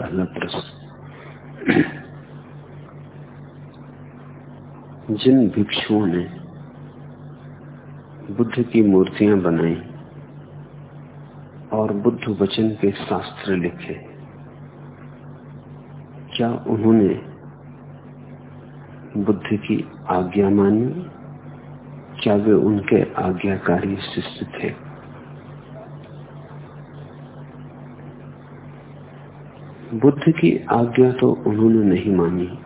पहला प्रश्न। जिन भिक्षुओं ने बुद्ध की मूर्तियाँ बनाई और बुद्ध वचन के शास्त्र लिखे, क्या उन्होंने बुद्ध की आज्ञा मानी? क्या वे उनके आज्ञाकारी शिष्य थे? बुद्ध की आज्ञा तो उन्होंने नहीं मानी,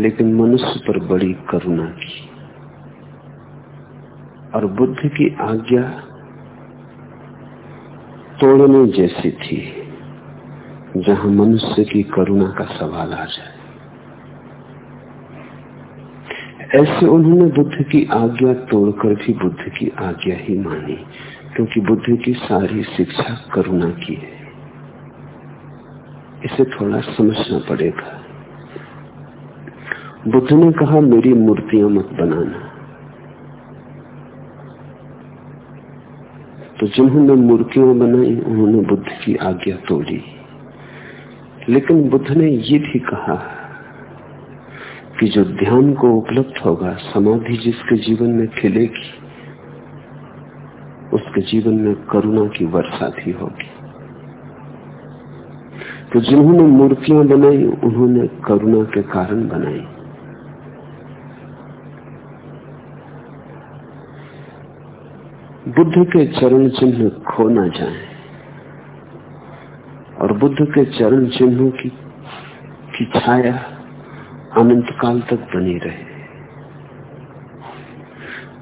लेकिन मनुष्य पर बड़ी करुणा की। और बुद्ध की आज्ञा तोड़ने जैसी थी, जहाँ मनुष्य की करुणा का सवाल आ जाए। ऐसे उन्होंने बुद्ध की आज्ञा तोड़कर भी बुद्ध की आज्ञा ही मानी, क्योंकि बुद्ध की सारी शिक्षा करुणा की है। इसे थोड़ा समझना पड़ेगा। बुद्ध ने कहा, मेरी मूर्तियाँ मत बनाना। तो जिन्होंने मूर्तियाँ बनाई, उन्होंने बुद्ध की आज्ञा तोड़ी। लेकिन बुद्ध ने ये भी कहा कि जो ध्यान को उपलब्ध होगा, समाधि जिसके जीवन में खिलेगी, उसके जीवन में करुणा की वर्षा भी होगी। तो जिन्होंने मूर्तियाँ बनाई, उन्होंने करुणा के कारण बनाई। बुद्ध के चरण चिन्ह खो ना जाए और बुद्ध के चरण चिन्हों की की छाया अनंत काल तक बनी रहे।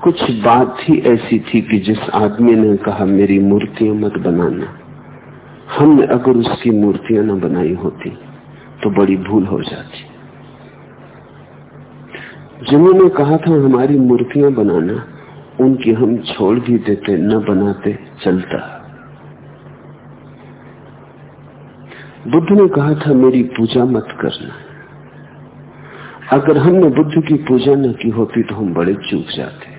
कुछ बात ही ऐसी थी कि जिस आदमी ने कहा, मेरी मूर्तियाँ मत बनाना। हमने अगर उसकी मूर्तियाँ न बनाई होती तो बड़ी भूल हो जाती। जिन्होंने कहा था, हमारी मूर्तियाँ बनाना, उनकी हम छोड़ भी देते, न बनाते, चलता। बुद्ध ने कहा था, मेरी पूजा मत करना। अगर हमने बुद्ध की पूजा न की होती तो हम बड़े चूक जाते।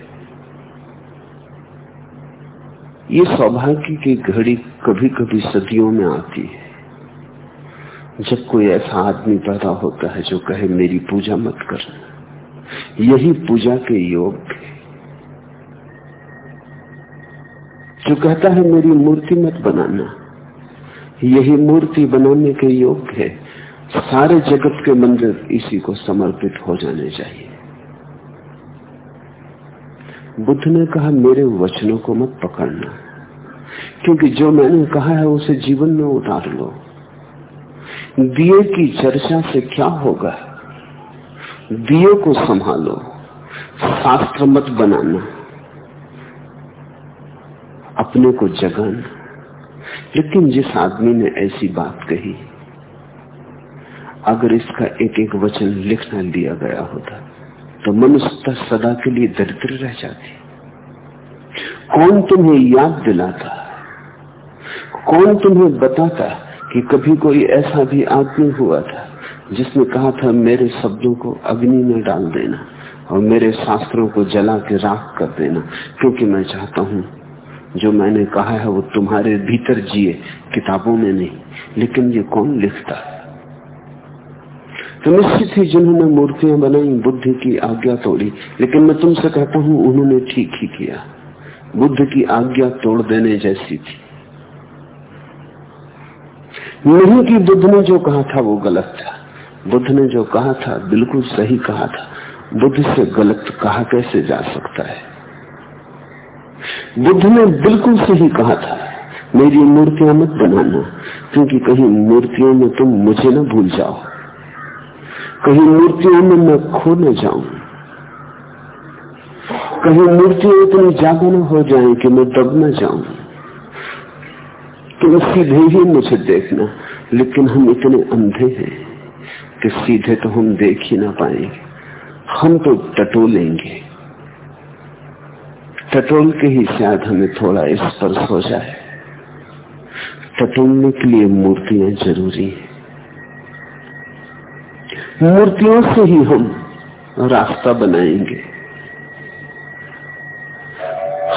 ये सौभाग्य की घड़ी कभी कभी सदियों में आती है। जब कोई ऐसा आदमी पैदा होता है जो कहे, मेरी पूजा मत करना। यही पूजा के योग जो कहता है, मेरी मूर्ति मत बनाना। यही मूर्ति बनाने के योग है। सारे जगत के मंदिर इसी को समर्पित हो जाने चाहिए। बुद्ध ने कहा, मेरे वचनों को मत पकड़ना। क्योंकि जो मैंने कहा है उसे जीवन में उतार लो। दिए की चर्चा से क्या होगा? दिए को संभालो। शास्त्र मत बनाना। अपने को जगाना। लेकिन जिस आदमी ने ऐसी बात कही, अगर इसका एक एक वचन लिखना लिया गया होता तो मनुष्यता सदा के लिए दरिद्र रह जाती। कौन तुम्हें याद दिलाता? कौन तुम्हें बताता कि कभी कोई ऐसा भी आदमी हुआ था जिसने कहा था, मेरे शब्दों को अग्नि में डाल देना और मेरे शास्त्रों को जला के राख कर देना, क्योंकि मैं चाहता हूँ जो मैंने कहा है वो तुम्हारे भीतर जिए, किताबों में नहीं, लेकिन ये कौन लिखता है? तो निश्चित ही जिन्होंने मूर्तियाँ बनाई, बुद्ध की आज्ञा तोड़ी, लेकिन मैं तुमसे कहता हूँ, उन्होंने ठीक ही किया। बुद्ध की आज्ञा तोड़ देने जैसी थी। नहीं कि बुद्ध ने जो कहा था वो गलत था। बुद्ध ने जो कहा था बिल्कुल सही कहा था। बुद्ध से गलत कहा कैसे जा सकता है? बुद्ध ने बिल्कुल सही कहा था, मेरी मूर्तियाँ मत बनाना, क्योंकि कहीं मूर्तियों में तुम मुझे न भूल जाओ। कहीं मूर्तियों में मैं खो न जाऊँ। कहीं मूर्तियाँ इतनी न हो जाए कि मैं दब न जाऊँ। तुम सीधे ही मुझे देखना। लेकिन हम इतने अंधे हैं कि सीधे तो हम देख ही ना पाएँगे। हम तो टटोलेंगे। टटोल के ही शायद हमें थोड़ा स्पर्श हो जाए। टटोलने के लिए मूर्तियाँ ज़रूरी है। मूर्तियों से ही हम रास्ता बनाएँगे।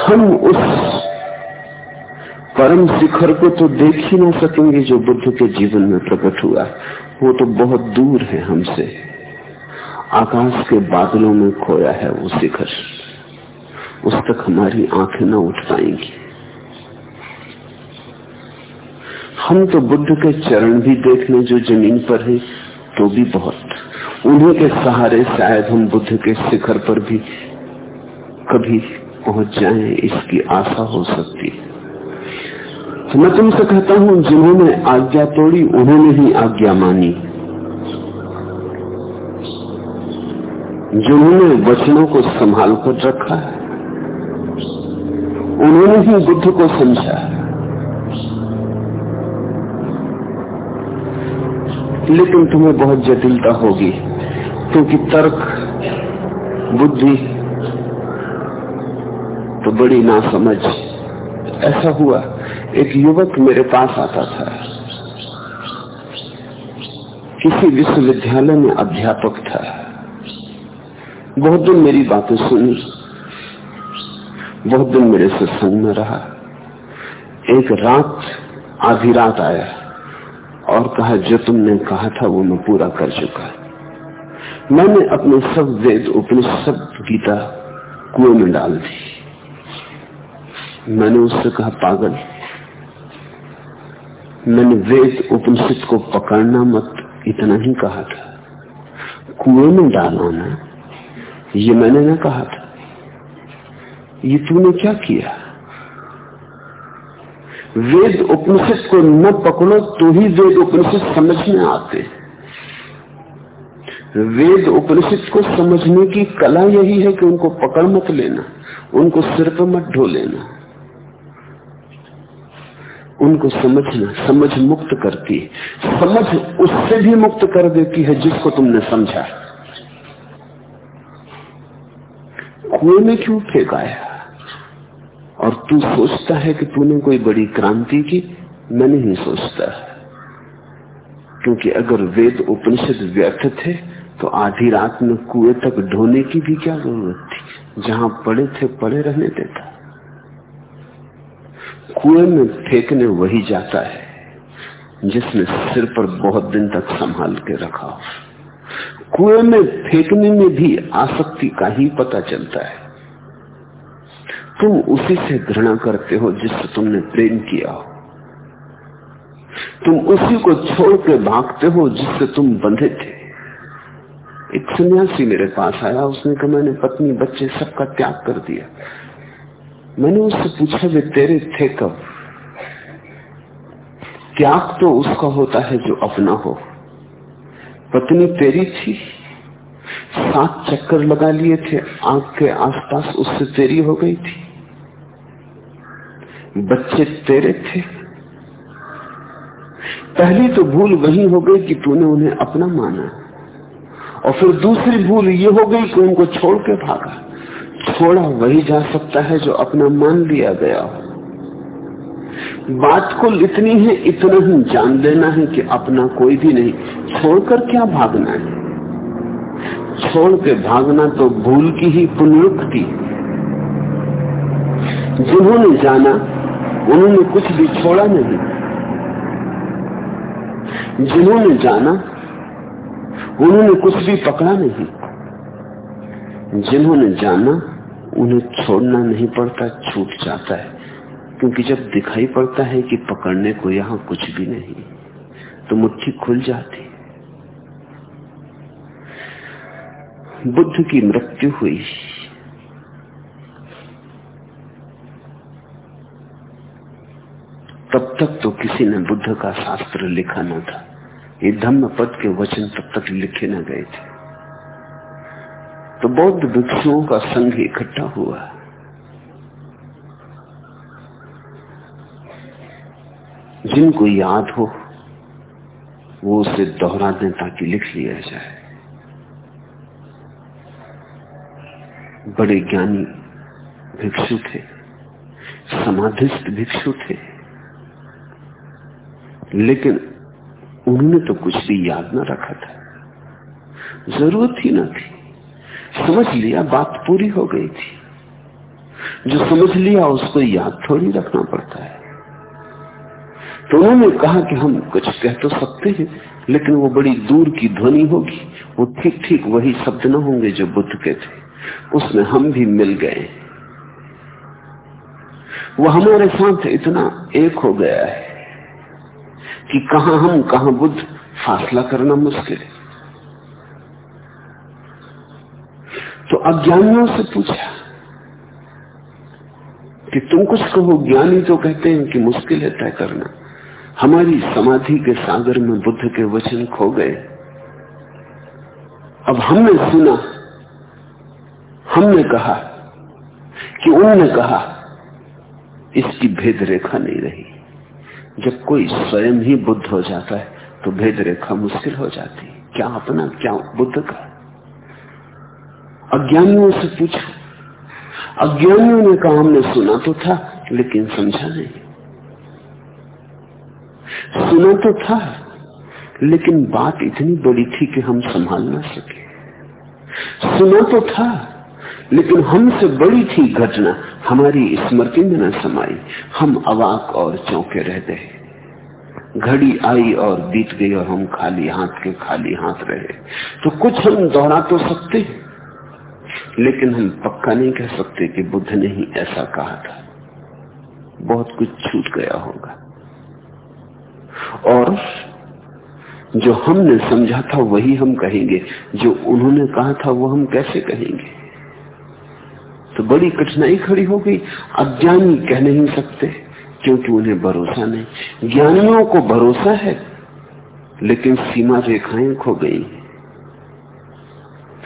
हम उस परम शिखर को तो देख ही ना सकेंगे जो बुद्ध के जीवन में प्रकट हुआ। वो तो बहुत दूर है हमसे। आकाश के बादलों में खोया है वो शिखर। उस तक हमारी आँखें न उठ पाएँगी। हम तो बुद्ध के चरण भी देख लें जो ज़मीन पर है तो भी बहुत। उन्हीं के सहारे शायद हम बुद्ध के शिखर पर भी कभी पहुँच जाएँ, इसकी आशा हो सकती है। मैं तुमसे कहता हूँ, जिन्होंने आज्ञा तोड़ी, उन्होंने ही आज्ञा मानी। जिन्होंने वचनों को संभाल कर रखा है, उन्होंने ही बुद्ध को समझा लेकिन तुम्हें बहुत जटिलता होगी, क्योंकि तर्क, बुद्धि तो बड़ी ना समझ ऐसा हुआ। एक युवक मेरे पास आता था। किसी विश्वविद्यालय में अध्यापक था। बहुत दिन मेरी बातें सुनी। बहुत दिन मेरे से संग में रहा। एक रात, आधी रात आया और कहा, जो तुमने कहा था, वो मैं पूरा कर चुका। मैंने अपने सब वेद, उपनिषद, गीता कुएँ में डाल दी। मैंने उससे कहा, पागल मैंने वेद उपनिषद को पकड़ना मत इतना ही कहा था। कुएँ में डालना ये मैंने ना कहा था। ये तूने क्या किया? वेद उपनिषद को न पकड़ो तो ही वेद उपनिषद समझ में आते। वेद उपनिषद को समझने की कला यही है कि उनको पकड़ मत लेना, उनको सिर पर मत ढो लेना। उनको समझना, समझ मुक्त करती है। समझ उससे भी मुक्त कर देती है जिसको तुमने समझा। कुएँ में क्यों फेंकाया और तू सोचता है कि तूने कोई बड़ी क्रांति की? मैं नहीं सोचता। क्योंकि अगर वेद उपनिषद व्यर्थ थे तो आधी रात में कुएँ तक ढोने की भी क्या ज़रूरत थी? जहाँ पड़े थे, पड़े रहने देता। कुएँ में फेंकने वही जाता है, जिसने सिर पर बहुत दिन तक संभाल के रखा हो। कुएँ में फेंकने में भी आसक्ति का ही पता चलता है। तुम उसी से घृणा करते हो जिससे तुमने प्रेम किया हो। तुम उसी को छोड़ के भागते हो जिससे तुम बंधे थे। एक सन्यासी मेरे पास आया, उसने कहा, मैंने पत्नी, बच्चे सबका त्याग कर दिया। मैंने उससे पूछा, वे तेरे थे कब? त्याग तो उसका होता है जो अपना हो। पत्नी तेरी थी, सात चक्कर लगा लिए थे आँख के आसपास उससे तेरी हो गई थी। बच्चे तेरे थे। पहली तो भूल वही हो गई कि तूने उन्हें अपना माना, और फिर दूसरी भूल ये हो गई कि उनको छोड़ के भागा। छोड़ा वही जा सकता है जो अपना मान लिया गया हो। बात कुल इतनी है, इतना ही जान लेना है कि अपना कोई भी नहीं। छोड़कर क्या भागना है? छोड़ के भागना तो भूल की ही पुनरुक्ति। जिन्होंने जाना, उन्होंने कुछ भी छोड़ा नहीं। जिन्होंने जाना, उन्होंने कुछ भी पकड़ा नहीं। जिन्होंने जाना उन्हें छोड़ना नहीं पड़ता, छूट जाता है। क्योंकि जब दिखाई पड़ता है कि पकड़ने को यहाँ कुछ भी नहीं तो मुट्ठी खुल जाती। बुद्ध की मृत्यु हुई। तब तक तो किसी ने बुद्ध का शास्त्र लिखा न था। ये धम्म पद के वचन तब तक लिखे न गए थे। तो बौद्ध भिक्षुओं का संघ इकट्ठा हुआ। जिनको याद हो, वो उसे दोहरा दें ताकि लिख लिया जाए। बड़े ज्ञानी भिक्षु थे, समाधिस्थ भिक्षु थे। लेकिन उन्होंने तो कुछ भी याद ना रखा था। ज़रूरत ही ना थी। समझ लिया, बात पूरी हो गई थी। जो समझ लिया, उसको याद थोड़ी रखना पड़ता है। तो उन्होंने कहा कि हम कुछ कह तो सकते हैं, लेकिन वो बड़ी दूर की ध्वनि होगी। वो ठीक ठीक वही शब्द न होंगे जो बुद्ध के थे। उसमें हम भी मिल गए। वो हमारे साथ इतना एक हो गया है कि कहा हम, कहा बुद्ध, फासला करना मुश्किल है। तो अज्ञानियों से पूछा कि तुम कुछ कहो, ज्ञानी तो कहते हैं कि मुश्किल है तय करना। हमारी समाधि के सागर में बुद्ध के वचन खो गए। अब हमने सुना, हमने कहा कि उन्होंने कहा, इसकी भेद रेखा नहीं रही। जब कोई स्वयं ही बुद्ध हो जाता है तो भेद रेखा मुश्किल हो जाती। क्या अपना, क्या बुद्ध का? अज्ञानियों से पूछा। अज्ञानियों ने कहा, हमने सुना तो था, लेकिन समझा नहीं। सुना तो था, लेकिन बात इतनी बड़ी थी कि हम संभाल ना सके। सुना तो था, लेकिन हमसे बड़ी थी घटना। हमारी स्मृति में न समाई। हम अवाक और चौंके रह गए। घड़ी आई और बीत गई और हम खाली हाथ के खाली हाथ रहे। तो कुछ हम दोहरा तो सकते लेकिन हम पक्का नहीं कह सकते कि बुद्ध ने ही ऐसा कहा था। बहुत कुछ छूट गया होगा। और जो हमने समझा था वही हम कहेंगे। जो उन्होंने कहा था वो हम कैसे कहेंगे? तो बड़ी कठिनाई खड़ी हो गई। अज्ञानी कह नहीं सकते, क्योंकि उन्हें भरोसा नहीं। ज्ञानियों को भरोसा है, लेकिन सीमा रेखाएँ खो गई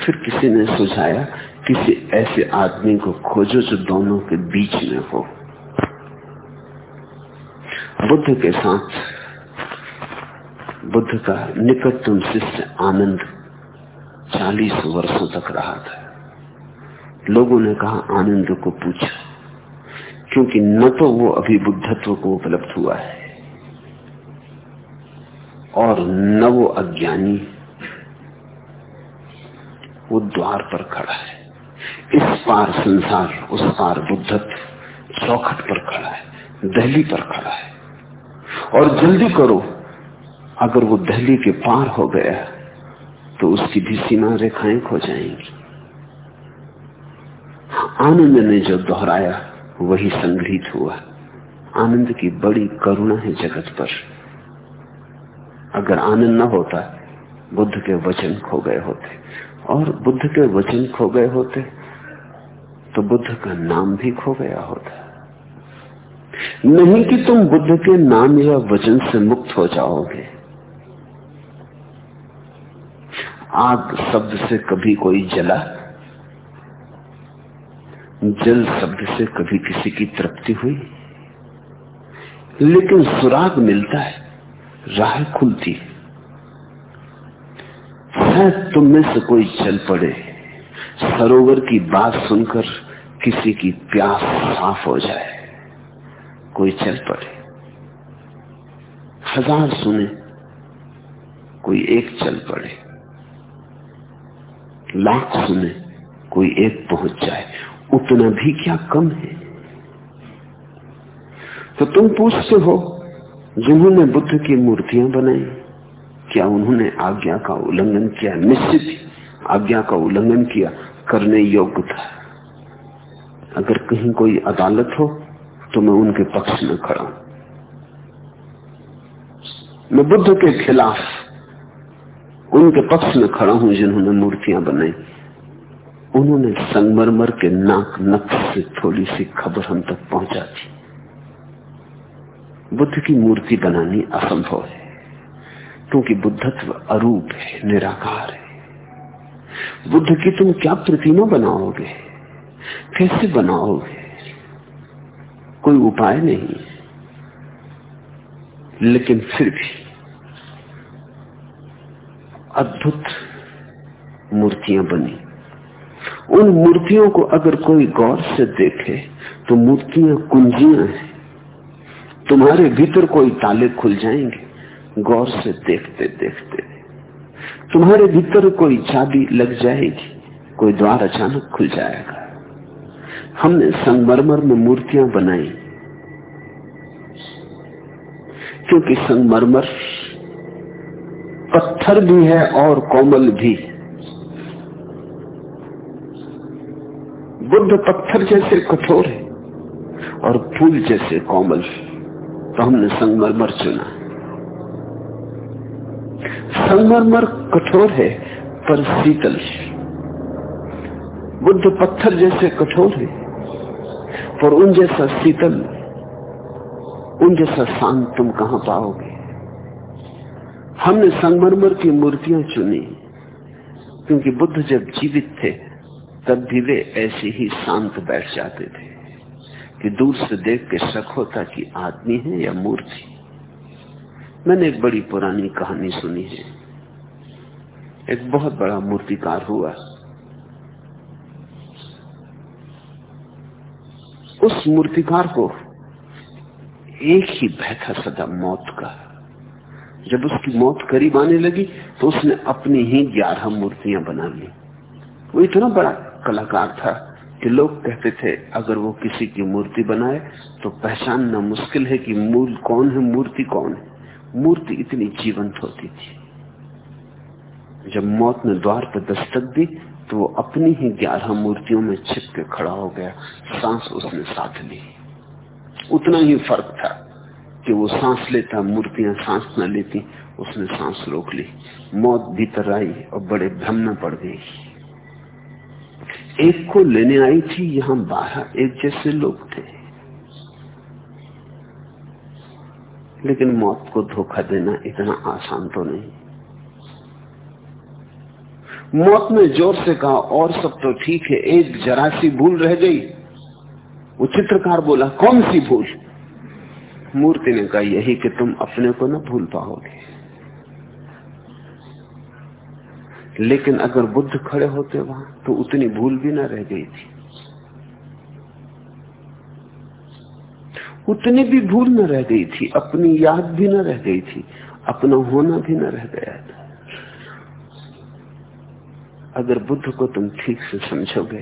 फिर किसी ने सुझाया, किसी ऐसे आदमी को खोजो जो दोनों के बीच में हो। बुद्ध के साथ, बुद्ध का निकटतम शिष्य आनंद चालीस वर्षों तक रहा था। लोगों ने कहा, आनंद को पूछा, क्योंकि न तो वो अभी बुद्धत्व को उपलब्ध हुआ है, और न वो अज्ञानी वो द्वार पर खड़ा है। इस पार संसार, उस पार बुद्धत्व, चौखट पर खड़ा है, दहली पर खड़ा है। और जल्दी करो, अगर वो दहली के पार हो गया तो उसकी भी सीमा रेखाएँ खो जाएँगी। आनंद ने जो दोहराया, वही संग्रहित हुआ। आनंद की बड़ी करुणा है जगत पर। अगर आनंद न होता, बुद्ध के वचन खो गए होते। और बुद्ध के वचन खो गए होते तो बुद्ध का नाम भी खो गया होता। नहीं कि तुम बुद्ध के नाम या वचन से मुक्त हो जाओगे। आग शब्द से कभी कोई जला, जल शब्द से कभी किसी की तृप्ति हुई। लेकिन सुराग मिलता है, राह खुलती शायद तुम में से कोई चल पड़े, सरोवर की बात सुनकर किसी की प्यास साफ़ हो जाए, कोई चल पड़े। हज़ार सुने, कोई एक चल पड़े। लाख सुने, कोई एक पहुँच जाए। उतना भी क्या कम है? तो तुम पूछते हो, जिन्होंने बुद्ध की मूर्तियाँ बनाई क्या, उन्होंने आज्ञा का उल्लंघन किया, निश्चित आज्ञा का उल्लंघन किया, करने योग्य था। अगर कहीं कोई अदालत हो तो मैं उनके पक्ष में खड़ा हूँ। मैं बुद्ध के खिलाफ उनके पक्ष में खड़ा हूँ, जिन्होंने मूर्तियाँ बनाई। उन्होंने संगमरमर के नाक नक्श से थोड़ी सी खबर हम तक पहुँचा दी। बुद्ध की मूर्ति बनानी असंभव है। क्योंकि बुद्धत्व अरूप है, निराकार है। बुद्ध की तुम क्या प्रतिमा बनाओगे? कैसे बनाओगे? कोई उपाय नहीं। लेकिन फिर भी अद्भुत मूर्तियाँ बनी। उन मूर्तियों को अगर कोई गौर से देखे तो मूर्तियाँ कुंजियाँ हैं। तुम्हारे भीतर कोई ताले खुल जाएँगे। गौर से देखते देखते। तुम्हारे भीतर कोई चाबी लग जाएगी, कोई द्वार अचानक खुल जाएगा। हमने संगमरमर में मूर्तियाँ बनाई। क्योंकि संगमरमर पत्थर भी है और कोमल भी। बुद्ध पत्थर जैसे कठोर है और फूल जैसे कोमल। तो हमने संगमरमर चुना। संगमरमर कठोर है, पर शीतल बुद्ध पत्थर जैसे कठोर है, पर उन जैसा शीतल, उन जैसा शांत तुम कहाँ पाओगे? हमने संगमरमर की मूर्तियाँ चुनी, क्योंकि बुद्ध जब जीवित थे, तब भी वे ऐसे ही शांत बैठ जाते थे, कि दूर से देख के शक होता कि आदमी है या मूर्ति। मैंने एक बड़ी पुरानी कहानी सुनी है। एक बहुत बड़ा मूर्तिकार हुआ। उस मूर्तिकार को एक ही भय था सदा मौत का। जब उसकी मौत करीब आने लगी तो उसने अपनी ही ग्यारह मूर्तियाँ बना ली। वो इतना बड़ा कलाकार था कि लोग कहते थे, अगर वो किसी की मूर्ति बनाए तो पहचानना मुश्किल है कि मूल कौन है, मूर्ति कौन है। मूर्ति इतनी जीवंत होती थी। जब मौत ने द्वार पर दस्तक दी तो वो अपनी ही ग्यारह मूर्तियों में छिप के खड़ा हो गया। सांस उसने साथ ली। उतना ही फ़र्क था कि वो सांस लेता, मूर्तियाँ सांस न लेती, उसने सांस रोक ली। मौत भीतर आई और बड़े भ्रम में पड़ गई। एक को लेने आई थी, यहाँ बारह एक जैसे लोग थे। लेकिन मौत को धोखा देना इतना आसान तो नहीं। मौत ने ज़ोर से कहा, और सब तो ठीक है, एक जरा सी भूल रह गई। वो चित्रकार बोला, कौन सी भूल? मूर्ति ने कहा, यही कि तुम अपने को ना भूल पाओगे। लेकिन अगर बुद्ध खड़े होते वहाँ तो उतनी भूल भी ना रह गई थी। उतनी भी भूल न रह गई थी, अपनी याद भी न रह गई थी, अपना होना भी न रह गया था। अगर बुद्ध को तुम ठीक से समझोगे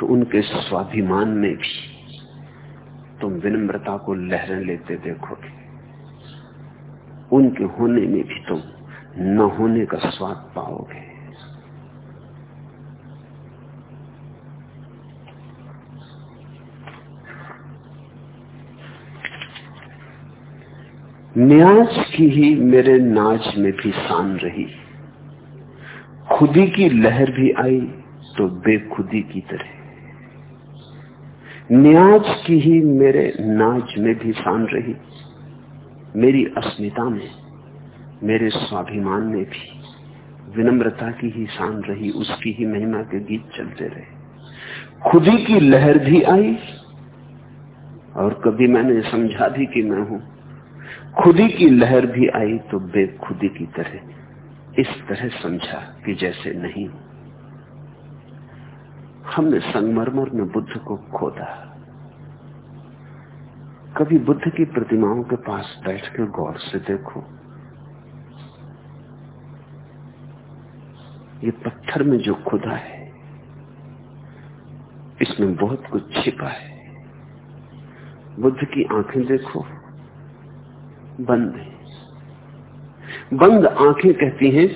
तो उनके स्वाभिमान में भी तुम विनम्रता को लहरें लेते देखोगे। उनके होने में भी तुम न होने का स्वाद पाओगे। न्याज की ही मेरे नाच में भी शान रही। खुदी की लहर भी आई तो बेखुदी की तरह। न्याज की ही मेरे नाच में भी शान रही। मेरी अस्मिता में, मेरे स्वाभिमान में भी विनम्रता की ही शान रही, उसकी ही महिमा के गीत चलते रहे। खुदी की लहर भी आई और कभी मैंने समझा भी कि मैं हूँ। खुदी की लहर भी आई तो बेखुदी की तरह। इस तरह समझा कि जैसे नहीं हूँ। हमने संगमरमर में बुद्ध को खोदा। कभी बुद्ध की प्रतिमाओं के पास बैठकर गौर से देखो। ये पत्थर में जो खुदा है, इसमें बहुत कुछ छिपा है। बुद्ध की आँखें देखो, बंद है। बंद आँखें कहती हैं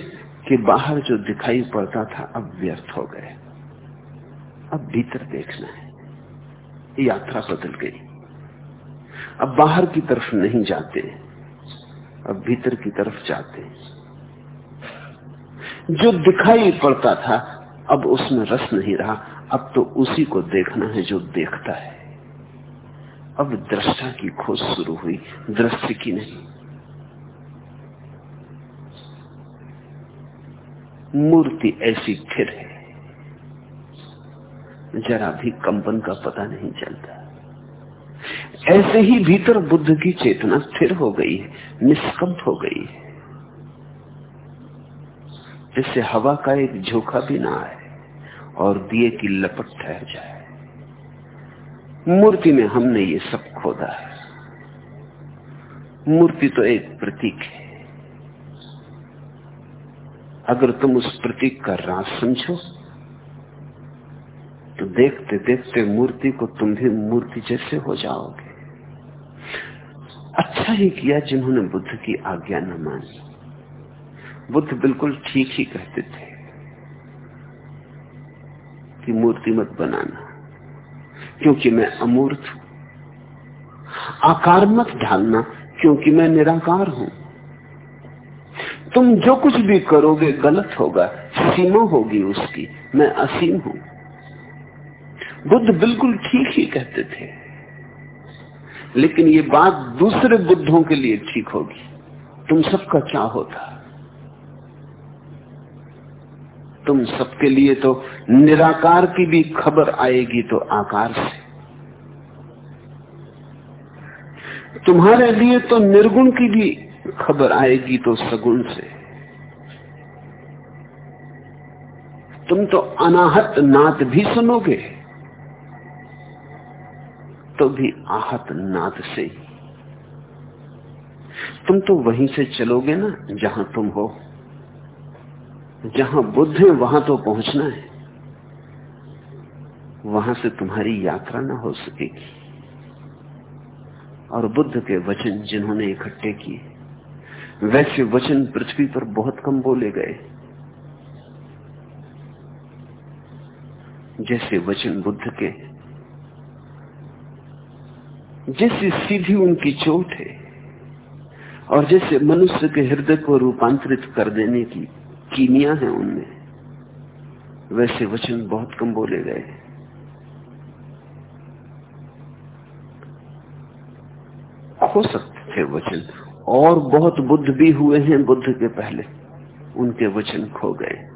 कि बाहर जो दिखाई पड़ता था, अब व्यर्थ हो गए। अब भीतर देखना है। यात्रा बदल गई। अब बाहर की तरफ़ नहीं जाते, अब भीतर की तरफ़ जाते। जो दिखाई पड़ता था, अब उसमें रस नहीं रहा। अब तो उसी को देखना है जो देखता है। अब दृष्टा की खोज शुरू हुई, दृश्य की नहीं। मूर्ति ऐसी फिर है। जरा भी कंपन का पता नहीं चलता। ऐसे ही भीतर बुद्ध की चेतना स्थिर हो गई है, निष्कंप हो गई है। जिससे हवा का एक झोंका भी ना आए और दिए की लपट ठहर जाए। मूर्ति में हमने ये सब खोदा है। मूर्ति तो एक प्रतीक है। अगर तुम उस प्रतीक का राज समझो तो देखते देखते मूर्ति को तुम भी मूर्ति जैसे हो जाओगे। अच्छा ही किया जिन्होंने बुद्ध की आज्ञा न मानी। बुद्ध बिल्कुल ठीक ही कहते थे कि मूर्ति मत बनाना, क्योंकि मैं अमूर्त हूँ। आकार मत ढालना, क्योंकि मैं निराकार हूँ। तुम जो कुछ भी करोगे गलत होगा, सीमा होगी उसकी। मैं असीम हूँ। बुद्ध बिल्कुल ठीक ही कहते थे। लेकिन ये बात दूसरे बुद्धों के लिए ठीक होगी। तुम सबका क्या होता तुम सबके लिए तो निराकार की भी खबर आएगी तो आकार से। तुम्हारे लिए तो निर्गुण की भी खबर आएगी तो सगुण से। तुम तो अनाहत नात भी सुनोगे तो भी आहत नाद से ही। तुम तो वहीं से चलोगे ना, जहाँ तुम हो। जहाँ बुद्ध है, वहाँ तो पहुँचना है। वहाँ से तुम्हारी यात्रा ना हो सकेगी। और बुद्ध के वचन जिन्होंने इकट्ठे किए वैसे वचन पृथ्वी पर बहुत कम बोले गए। जैसे वचन बुद्ध के, जैसी सीधी उनकी चोट है, और जैसे मनुष्य के हृदय को रूपांतरित कर देने की कीमिया है उनमें, वैसे वचन बहुत कम बोले गए हो सकते थे वचन और बहुत बुद्ध भी हुए हैं बुद्ध के पहले। उनके वचन खो गए।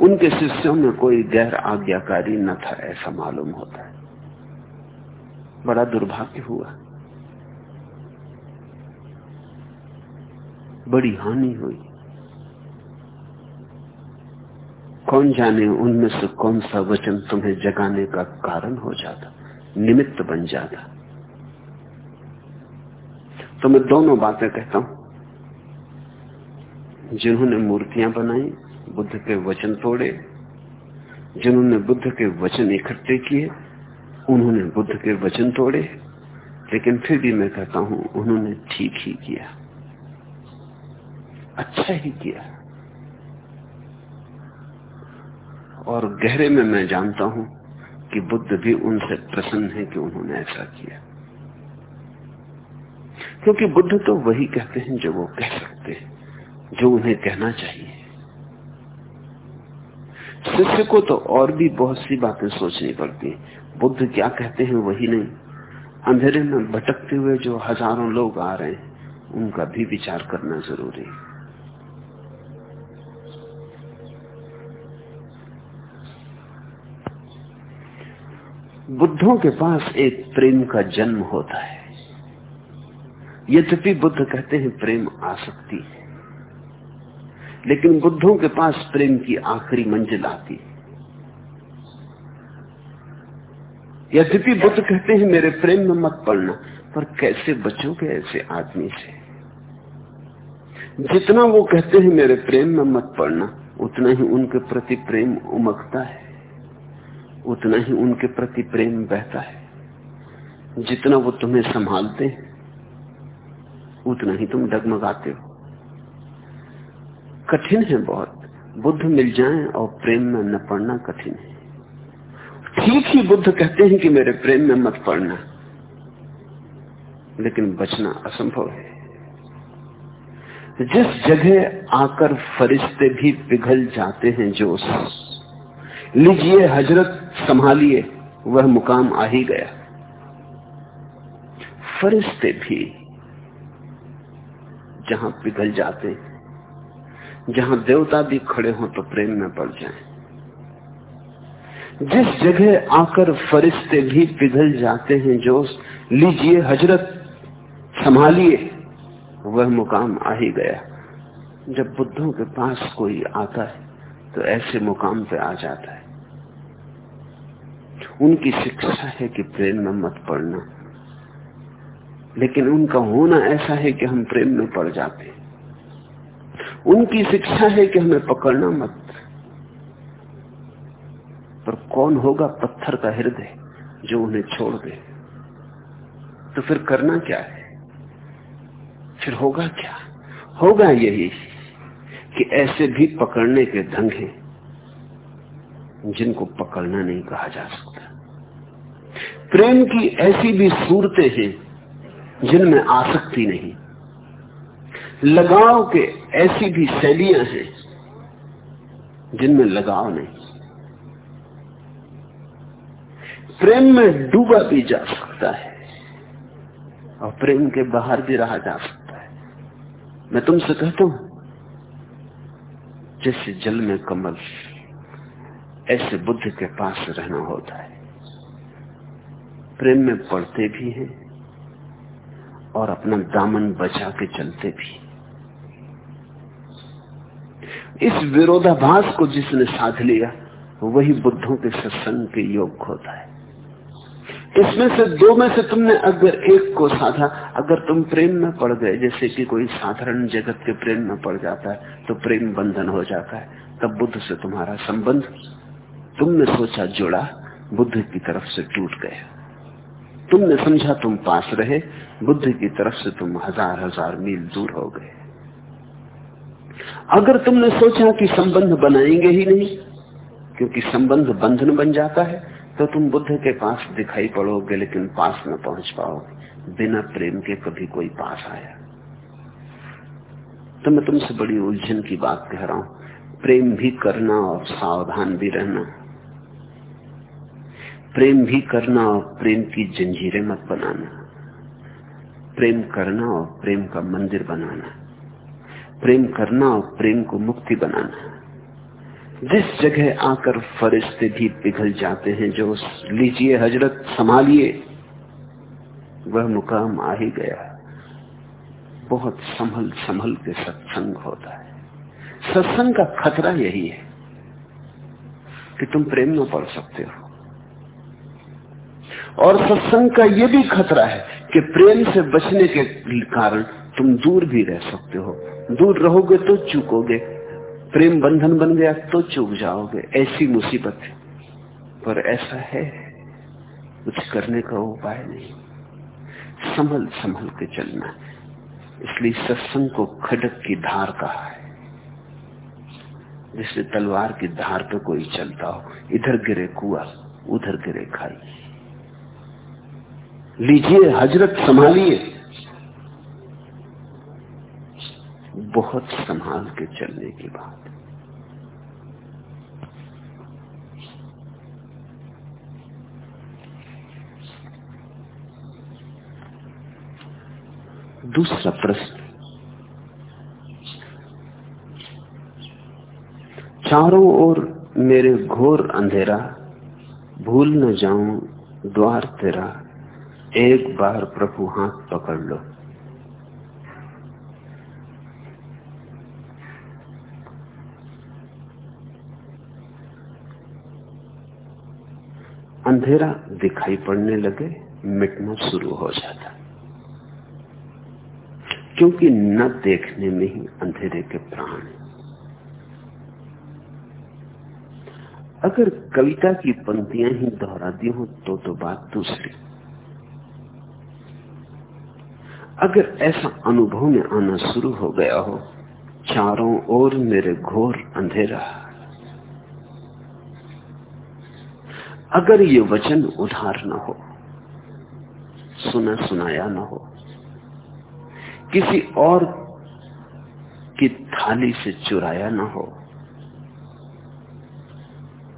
उनके शिष्यों में कोई गैर आज्ञाकारी न था, ऐसा मालूम होता है। बड़ा दुर्भाग्य हुआ। बड़ी हानि हुई। कौन जाने उनमें से कौन सा वचन तुम्हें जगाने का कारण हो जाता, निमित्त बन जाता। तो मैं दोनों बातें कहता हूँ। जिन्होंने मूर्तियाँ बनाई, बुद्ध के वचन तोड़े, जिन्होंने बुद्ध के वचन इकट्ठे किए, उन्होंने बुद्ध के वचन तोड़े, लेकिन फिर भी मैं कहता हूँ, उन्होंने ठीक ही किया। अच्छा ही किया। और गहरे में मैं जानता हूँ कि बुद्ध भी उनसे प्रसन्न है कि उन्होंने ऐसा किया। क्योंकि बुद्ध तो वही कहते हैं जो वो कह सकते हैं, जो उन्हें कहना चाहिए। शिष्य को तो और भी बहुत सी बातें सोचनी पड़ती बुद्ध क्या कहते हैं वही नहीं। अंधेरे में भटकते हुए जो हज़ारों लोग आ रहे हैं, उनका भी विचार करना ज़रूरी है। बुद्धों के पास एक प्रेम का जन्म होता है। यद्यपि बुद्ध कहते हैं प्रेम आसक्ति है, लेकिन बुद्धों के पास प्रेम की आखिरी मंजिल आती है। यद्यपि बुद्ध कहते हैं, मेरे प्रेम में मत पड़ना, पर कैसे बचोगे ऐसे आदमी से? जितना वो कहते हैं, मेरे प्रेम में मत पड़ना, उतना ही उनके प्रति प्रेम उमकता है, उतना ही उनके प्रति प्रेम बहता है। जितना वो तुम्हें संभालते हैं उतना ही तुम डगमगाते हो। कठिन है बहुत। बुद्ध मिल जाएँ और प्रेम में न पड़ना कठिन है। ठीक ही बुद्ध कहते हैं कि मेरे प्रेम में मत पड़ना। लेकिन बचना असंभव है। जिस जगह आकर फरिश्ते भी पिघल जाते हैं जोश, लीजिए हज़रत संभालिए, वह मुकाम आ ही गया। फरिश्ते भी जहाँ पिघल जाते, जहाँ देवता भी खड़े हो तो प्रेम में पड़ जाए। जिस जगह आकर फरिश्ते भी पिघल जाते हैं, जो लीजिए हज़रत संभालिए, वह मुकाम आ ही गया। जब बुद्धों के पास कोई आता है तो ऐसे मुकाम पे आ जाता है। उनकी शिक्षा है कि प्रेम में मत पड़ना। लेकिन उनका होना ऐसा है कि हम प्रेम में पड़ जाते हैं। उनकी शिक्षा है कि हमें पकड़ना मत। पर कौन होगा पत्थर का हृदय जो उन्हें छोड़ दे? तो फिर करना क्या है? फिर होगा क्या? होगा यही कि ऐसे भी पकड़ने के ढंग हैं जिनको पकड़ना नहीं कहा जा सकता। प्रेम की ऐसी भी सूरतें हैं जिनमें आसक्ति नहीं। लगाव के ऐसी भी शैलियाँ हैं जिनमें लगाव नहीं। प्रेम में डूबा भी जा सकता है और प्रेम के बाहर भी रहा जा सकता है। मैं तुमसे कहता हूँ, जैसे जल में कमल, ऐसे बुद्ध के पास रहना होता है। प्रेम में पढ़ते भी हैं और अपना दामन बचा के चलते भी। इस विरोधाभास को जिसने साध लिया, वही बुद्धों के सत्संग के योग होता है। इसमें से दो में से तुमने अगर एक को साधा, अगर तुम प्रेम में पड़ गए, जैसे कि कोई साधारण जगत के प्रेम में पड़ जाता है तो प्रेम बंधन हो जाता है। तब बुद्ध से तुम्हारा संबंध तुमने सोचा जुड़ा, बुद्ध की तरफ़ से टूट गया। तुमने समझा तुम पास रहे, बुद्ध की तरफ़ से तुम हज़ार हज़ार मील दूर हो गए। अगर तुमने सोचा कि संबंध बनाएँगे ही नहीं, क्योंकि संबंध बंधन बन जाता है तो तुम बुद्ध के पास दिखाई पड़ोगे, लेकिन पास न पहुँच पाओगे। बिना प्रेम के कभी कोई पास आया। तो मैं तुमसे बड़ी उलझन की बात कह रहा हूँ। प्रेम भी करना और सावधान भी रहना प्रेम भी करना और प्रेम की जंजीरें मत बनाना। प्रेम करना और प्रेम का मंदिर बनाना। प्रेम करना और प्रेम को मुक्ति बनाना। जिस जगह आकर फरिश्ते भी पिघल जाते हैं, जो लीजिए हज़रत संभालिए, वह मुकाम आ ही गया। बहुत संभल संभल के सत्संग होता है। सत्संग का खतरा यही है कि तुम प्रेम में पड़ सकते हो। और सत्संग का यह भी खतरा है कि प्रेम से बचने के कारण तुम दूर भी रह सकते हो। दूर रहोगे तो चूकोगे। प्रेम बंधन बन गया तो चूक जाओगे। ऐसी मुसीबत है। पर ऐसा है, कुछ करने का उपाय नहीं। संभल संभल के चलना। इसलिए सत्संग को खडक की धार कहा है। जिससे तलवार की धार पे कोई चलता हो, इधर गिरे कुआ, उधर गिरे खाई। लीजिए, हज़रत संभालिए। बहुत संभाल के चलने की बात। दूसरा प्रश्न। चारों ओर मेरे घोर अंधेरा, भूल न जाऊँ द्वार तेरा। एक बार प्रभु हाथ पकड़ लो। अंधेरा दिखाई पड़ने लगे, मिटना शुरू हो जाता। क्योंकि न देखने में ही अंधेरे के प्राण अगर कविता की पंक्तियाँ ही दोहरा दी हो तो तो बात दूसरी। अगर ऐसा अनुभव में आना शुरू हो गया हो, चारों ओर मेरे घोर अंधेरा। अगर ये वचन उधार न हो, सुना सुनाया न हो, किसी और की थाली से चुराया न हो,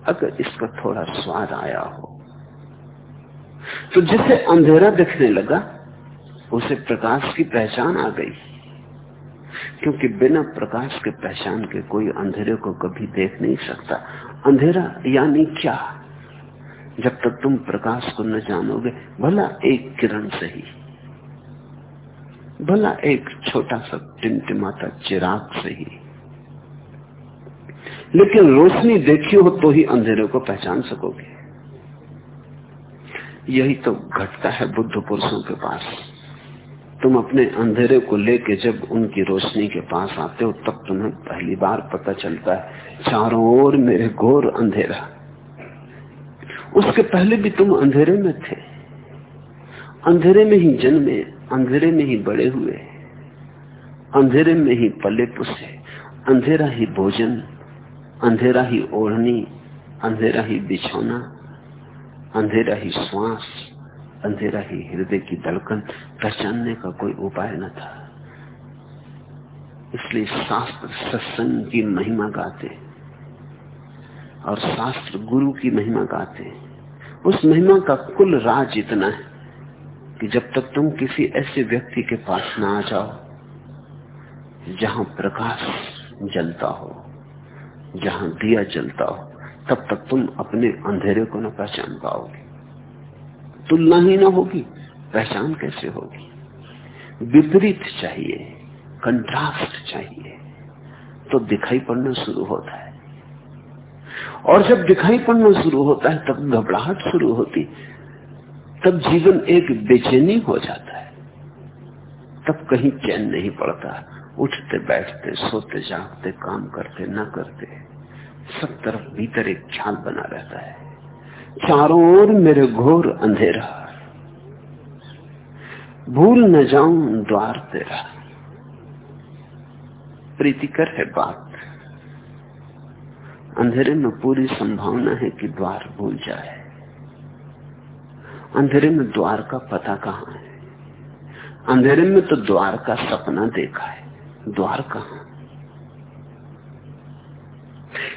अगर इसका थोड़ा स्वाद आया हो तो जिसे अंधेरा दिखने लगा उसे प्रकाश की पहचान आ गई। क्योंकि बिना प्रकाश के पहचान के कोई अंधेरे को कभी देख नहीं सकता। अंधेरा यानी क्या? जब तक तुम प्रकाश को न जानोगे, भला एक किरण सही। भला एक छोटा सा टिमटिमाता चिराग सही। लेकिन रोशनी देखी हो तो ही अंधेरे को पहचान सकोगे। यही तो घटता है बुद्ध पुरुषों के पास। तुम अपने अंधेरे को लेके जब उनकी रोशनी के पास आते हो, तब तुम्हें पहली बार पता चलता है, चारों ओर मेरे घोर अंधेरा। उसके पहले भी तुम अंधेरे में थे। अंधेरे में ही जन्मे, अंधेरे में ही बड़े हुए, अंधेरे में ही पले पुसे, अंधेरा ही भोजन, अंधेरा ही ओढ़नी, अंधेरा ही बिछौना, अंधेरा ही श्वास। अंधेरा ही हृदय की धड़कन पहचानने का कोई उपाय न था। इसलिए शास्त्र सत्संग की महिमा गाते और शास्त्र गुरु की महिमा गाते। उस महिमा का कुल राज इतना है कि जब तक तुम किसी ऐसे व्यक्ति के पास ना आ जाओ, जहाँ प्रकाश जलता हो, जहाँ दिया जलता हो, तब तक तुम अपने अंधेरे को न पहचान पाओगे। तुलना ही ना होगी, पहचान कैसे होगी? विपरीत चाहिए कंट्रास्ट चाहिए। तो दिखाई पड़ना शुरू होता है। और जब दिखाई पड़ना शुरू होता है, तब घबराहट शुरू होती, तब जीवन एक बेचैनी हो जाता है। तब कहीं चैन नहीं पड़ता। उठते, बैठते, सोते, जागते, काम करते, ना करते, सब तरफ़ भीतर एक ख्याल बना रहता है। चारों ओर मेरे घोर अंधेरा। भूल न जाऊँ द्वार तेरा। प्रीतिकर है बात। अंधेरे में पूरी संभावना है कि द्वार भूल जाए। अंधेरे में द्वार का पता कहाँ है? अंधेरे में तो द्वार का सपना देखा है। द्वार कहाँ?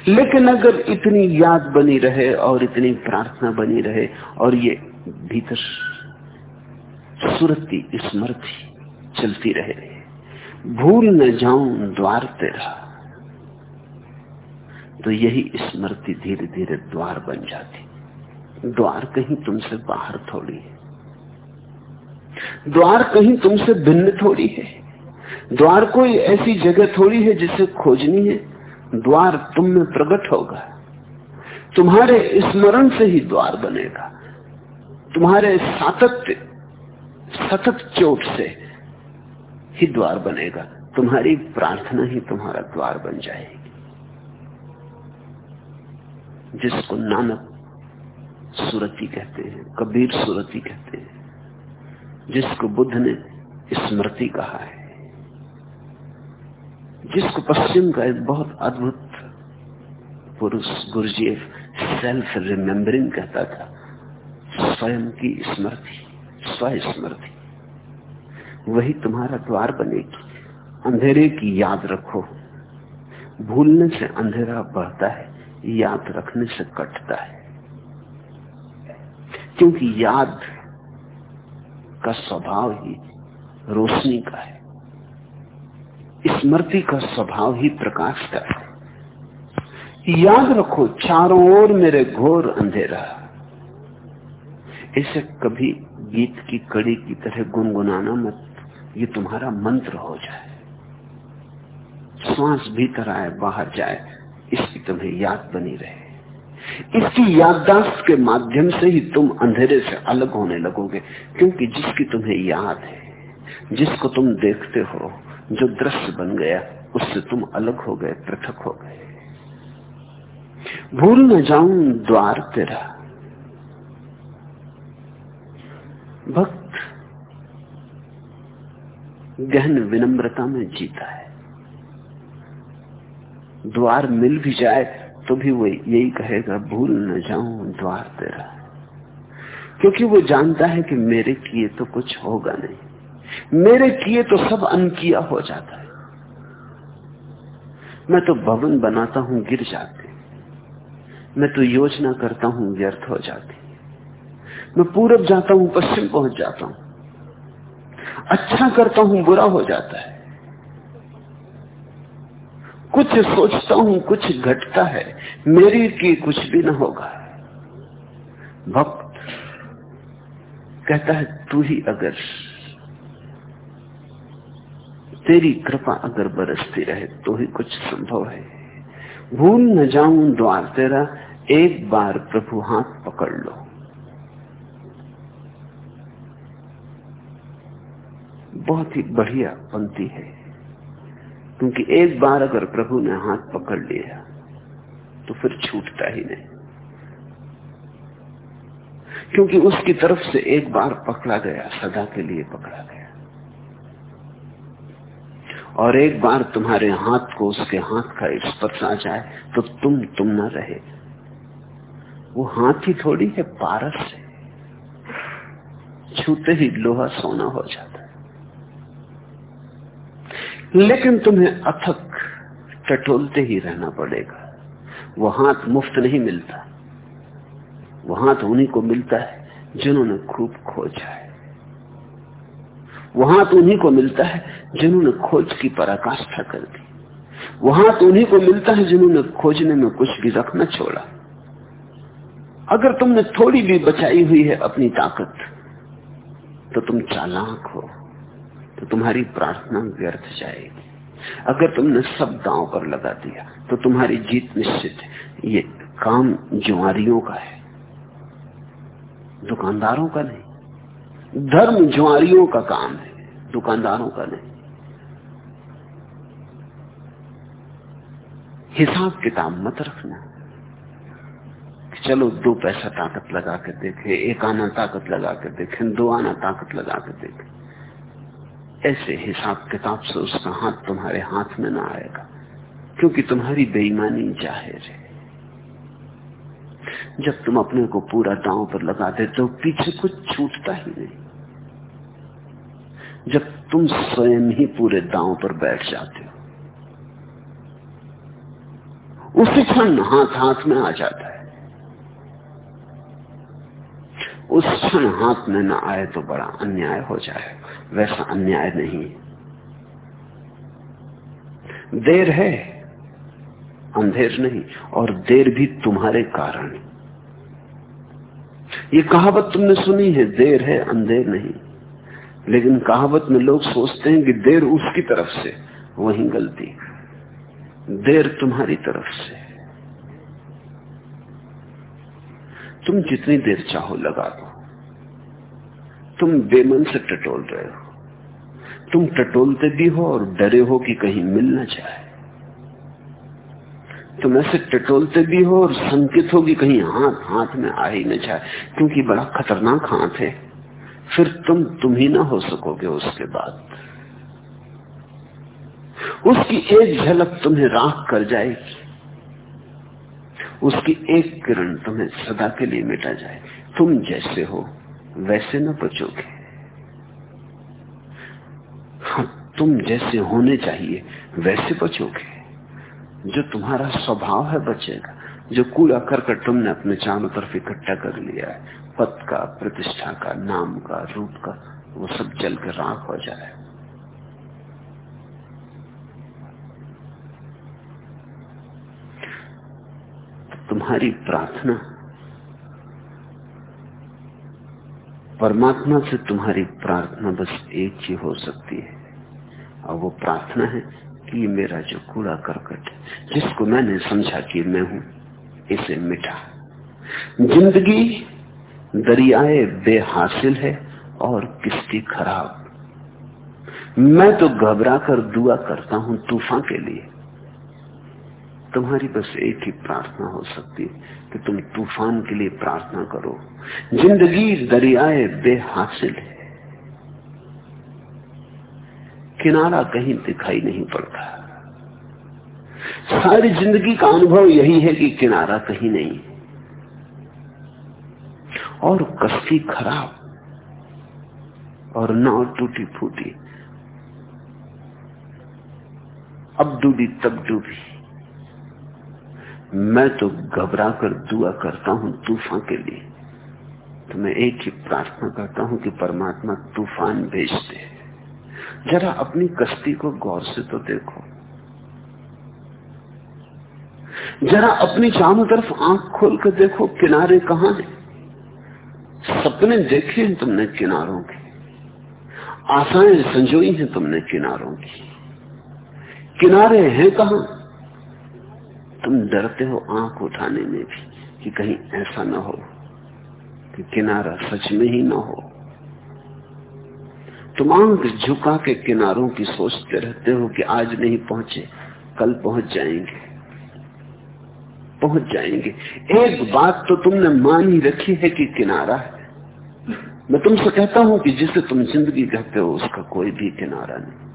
लेकिन अगर इतनी याद बनी रहे और इतनी प्रार्थना बनी रहे और ये भीतर सुरती स्मृति चलती रहे, भूल न जाऊँ द्वार तेरा तो यही स्मृति धीरे धीरे द्वार बन जाती। द्वार कहीं तुमसे बाहर थोड़ी है। द्वार कहीं तुमसे भिन्न थोड़ी है। द्वार कोई ऐसी जगह थोड़ी है जिसे खोजनी है द्वार तुम में प्रकट होगा। तुम्हारे स्मरण से ही द्वार बनेगा। तुम्हारे सातत्य, सतत चोट से ही द्वार बनेगा। तुम्हारी प्रार्थना ही तुम्हारा द्वार बन जाएगी। जिसको नानक सुरति कहते हैं, कबीर सुरति कहते हैं, जिसको बुद्ध ने स्मृति कहा है जिसको पश्चिम का एक बहुत अद्भुत पुरुष गुरुजीव सेल्फ रिमेम्बरिंग कहता था, स्वयं की स्मृति स्व स्मृति वही तुम्हारा द्वार बनेगी, अंधेरे की याद रखो। भूलने से अंधेरा बढ़ता है, याद रखने से कटता है। क्योंकि याद का स्वभाव ही रोशनी का है। स्मृति का स्वभाव ही प्रकाश का है याद रखो, चारों ओर मेरे घोर अंधेरा। इसे कभी गीत की कड़ी की तरह गुनगुनाना मत, ये तुम्हारा मंत्र हो जाए। श्वास भीतर आए, बाहर जाए, इसकी तुम्हें याद बनी रहे। इसकी याददाश्त के माध्यम से ही तुम अंधेरे से अलग होने लगोगे, क्योंकि जिसकी तुम्हें याद है, जिसको तुम देखते हो जो दृश्य बन गया, उससे तुम अलग हो गए, पृथक हो गए। भूल न जाऊँ द्वार तेरा। भक्त गहन विनम्रता में जीता है। द्वार मिल भी जाए तो भी वो यही कहेगा, भूल न जाऊँ द्वार तेरा। क्योंकि वो जानता है कि मेरे किए तो कुछ होगा नहीं। मेरे किए तो सब अनकिया हो जाता है। मैं तो भवन बनाता हूँ, गिर जाते मैं तो योजना करता हूँ, व्यर्थ हो जाती मैं पूरब जाता हूँ, पश्चिम पहुँच जाता हूँ। अच्छा करता हूँ, बुरा हो जाता है। कुछ सोचता हूँ, कुछ घटता है। मेरी की कुछ भी ना होगा। भक्त कहता है, तू ही अगर तेरी कृपा अगर बरसती रहे तो ही कुछ संभव है। भूल न जाऊँ द्वार तेरा, एक बार प्रभु हाथ पकड़ लो। बहुत ही बढ़िया पंक्ति है, क्योंकि एक बार अगर प्रभु ने हाथ पकड़ लिया तो फिर छूटता ही नहीं। क्योंकि उसकी तरफ़ से एक बार पकड़ा गया, सदा के लिए पकड़ा गया। और एक बार तुम्हारे हाथ को उसके हाथ का स्पर्श आ जाए तो तुम तुम न रहे। वो हाथ ही थोड़ी है, पारस है। छूते ही लोहा सोना हो जाता है। लेकिन तुम्हें अथक, टटोलते ही रहना पड़ेगा। वो हाथ मुफ़्त नहीं मिलता। वो हाथ उन्हीं को मिलता है जिन्होंने खूब खोजा है। वहाँ तो उन्हीं को मिलता है जिन्होंने खोज की पराकाष्ठा कर दी। वहाँ तो उन्हीं को मिलता है जिन्होंने खोजने में कुछ भी रखना छोड़ा। अगर तुमने थोड़ी भी बचाई हुई है अपनी ताकत तो तुम चालाक हो तो तुम्हारी प्रार्थना व्यर्थ जाएगी। अगर तुमने सब गाँव पर लगा दिया तो तुम्हारी जीत निश्चित है। ये काम जुआरियों का है, दुकानदारों का नहीं। धर्म जुआरियों का काम है, दुकानदारों का नहीं। हिसाब किताब मत रखना कि चलो दो पैसा ताकत लगा के देखे, एक आना ताकत लगा के देखे, दो आना ताकत लगा के देखे। ऐसे हिसाब किताब से उसका हाथ तुम्हारे हाथ में ना आएगा, क्योंकि तुम्हारी बेईमानी ज़ाहिर है। जब तुम अपने को पूरा दांव पर लगा देते हो, पीछे कुछ छूटता ही नहीं। जब तुम स्वयं ही पूरे दांव पर बैठ जाते हो। उसी क्षण हाथ हाथ में आ जाता है। उस क्षण हाथ में ना आए तो बड़ा अन्याय हो जाए वैसा अन्याय नहीं देर है, अंधेर नहीं, और देर भी तुम्हारे कारण ये कहावत तुमने सुनी है, देर है, अंधेर नहीं। लेकिन कहावत में लोग सोचते हैं कि देर उसकी तरफ़ से, वही गलती। देर तुम्हारी तरफ़ से। तुम जितनी देर चाहो लगा दो। तुम बेमन से टटोल रहे हो। तुम टटोलते भी हो और डरे हो कि कहीं मिल ना जाए। तुम ऐसे टटोलते भी हो और संकित हो कि कहीं हाथ हाथ में आ ही न जाए, क्योंकि बड़ा खतरनाक हाथ है। फिर तुम तुम ही ना हो सकोगे उसके बाद। उसकी एक झलक तुम्हें राख कर जाएगी। उसकी एक किरण तुम्हें सदा के लिए मिटा जाए। तुम जैसे हो, वैसे न बचोगे। हाँ तुम जैसे होने चाहिए, वैसे बचोगे। जो तुम्हारा स्वभाव है, बचेगा। जो कूड़ा करकट तुमने अपने चारों तरफ़ इकट्ठा कर लिया है, पद का, प्रतिष्ठा का, नाम का, रूप का, वो सब जल कर राख हो जाए। तुम्हारी प्रार्थना, परमात्मा से तुम्हारी प्रार्थना बस एक ही हो सकती है। और वो प्रार्थना है कि मेरा जो कूड़ा करकट जिसको मैंने समझा कि मैं हूँ इसे मिटा। ज़िंदगी दरियाए बेहासिल है और किसकी खराब? मैं तो घबरा कर दुआ करता हूँ तूफ़ान के लिए। तुम्हारी बस एक ही प्रार्थना हो सकती कि तुम तूफ़ान के लिए प्रार्थना करो। ज़िंदगी दरियाए बेहासिल है। किनारा कहीं दिखाई नहीं पड़ता। सारी ज़िंदगी का अनुभव यही है कि किनारा कहीं नहीं और कश्ती खराब और नाव टूटी फूटी अब डूबी, तब डूबी। मैं तो घबरा कर दुआ करता हूँ तूफ़ान के लिए। तो मैं एक ही प्रार्थना करता हूँ कि परमात्मा तूफ़ान भेज दे। जरा अपनी कश्ती को गौर से तो देखो। जरा अपनी चारों तरफ़ आँख खोल कर देखो, किनारे कहाँ हैं? सपने देखे हैं तुमने किनारों के। आशाएँ संजोई हैं तुमने किनारों की। किनारे हैं कहा? तुम डरते हो आँख उठाने में भी कि कहीं ऐसा ना हो, कि किनारा सच में ही ना हो। तुम आँख झुका के किनारों की सोचते रहते हो कि आज नहीं पहुँचे, कल पहुँच जाएँगे। पहुँच जाएँगे। एक बात तो तुमने मान ही रखी है कि किनारा है। मैं तुमसे कहता हूँ कि जिसे तुम ज़िंदगी कहते हो, उसका कोई भी किनारा नहीं।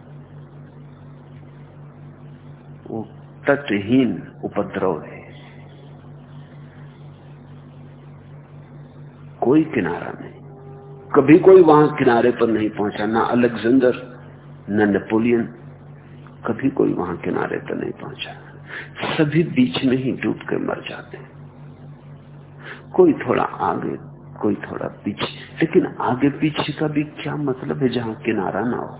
वो तटहीन उपद्रव है। कोई किनारा नहीं। कभी कोई वहाँ किनारे पर नहीं पहुँचा, ना अलेक्जेंडर, न नेपोलियन। कभी कोई वहाँ किनारे पर नहीं पहुँचा। सभी बीच में ही डूब कर मर जाते कोई थोड़ा आगे, कोई थोड़ा पीछे। लेकिन आगे पीछे का भी क्या मतलब है जहाँ किनारा ना हो?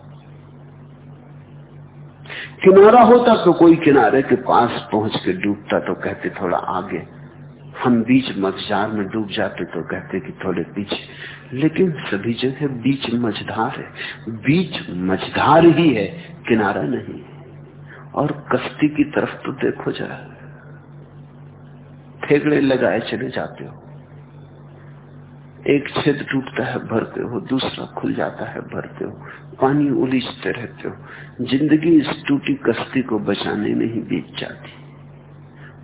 किनारा होता तो कोई किनारे के पास पहुँच के डूबता तो कहते थोड़ा आगे। हम बीच मझधार में डूब जाते तो कहते कि थोड़े पीछे। लेकिन सभी जगह बीच मझधार है। बीच मझधार ही है, किनारा नहीं और कश्ती की तरफ़ तो देखो जरा। ठेगड़े लगाए चले जाते हो। एक छेद टूटता है, भरते हो। दूसरा खुल जाता है, भरते हो। पानी उलीझते रहते हो। ज़िंदगी इस टूटी कश्ती को बचाने में ही बीत जाती।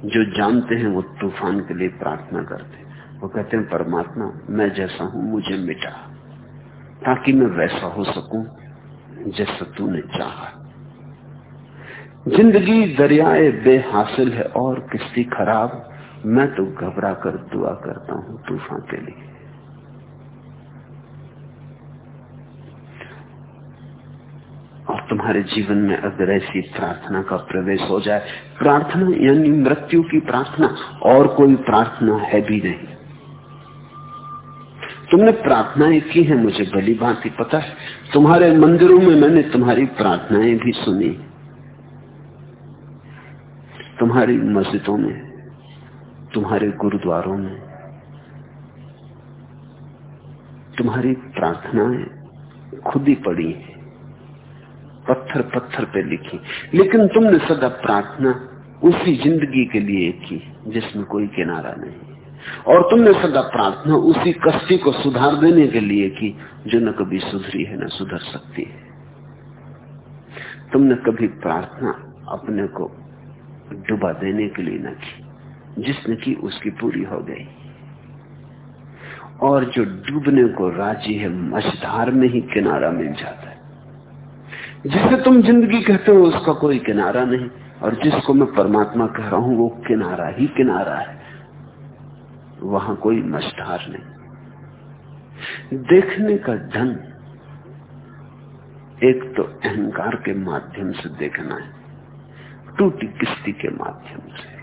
जो जानते हैं, वो तूफ़ान के लिए प्रार्थना करते वो कहते हैं, परमात्मा, मैं जैसा हूँ, मुझे मिटा। ताकि मैं वैसा हो सकूँ, जैसा तूने चाहा। ज़िंदगी दरियाए बेहासिल है और किसी खराब, मैं तो घबरा कर दुआ करता हूँ तूफ़ान के लिए। और तुम्हारे जीवन में अगर ऐसी प्रार्थना का प्रवेश हो जाए, प्रार्थना यानी मृत्यु की प्रार्थना, और कोई प्रार्थना है भी नहीं। तुमने प्रार्थनाएँ की है, मुझे भली भांति पता है। तुम्हारे मंदिरों में मैंने तुम्हारी प्रार्थनाएँ भी सुनी। तुम्हारी मस्जिदों में, तुम्हारे गुरुद्वारों में, तुम्हारी प्रार्थनाएँ खुद ही पड़ी है पत्थर पत्थर पे लिखी लेकिन तुमने सदा प्रार्थना उसी ज़िंदगी के लिए की, जिसमें कोई किनारा नहीं और तुमने सदा प्रार्थना उसी कश्ती को सुधार देने के लिए की, जो न कभी सुधरी है, न सुधर सकती है। तुमने कभी प्रार्थना अपने को डुबा देने के लिए न की, जिसने की उसकी पूरी हो गई। और जो डूबने को राज़ी है मछधार में ही किनारा मिल जाता है। जिसे तुम ज़िंदगी कहते हो, उसका कोई किनारा नहीं। और जिसको मैं परमात्मा कह रहा हूँ, वो किनारा ही किनारा है। वहाँ कोई मझधार नहीं। देखने का ढंग एक तो अहंकार के माध्यम से देखना है। टूटी किस्ती के माध्यम से।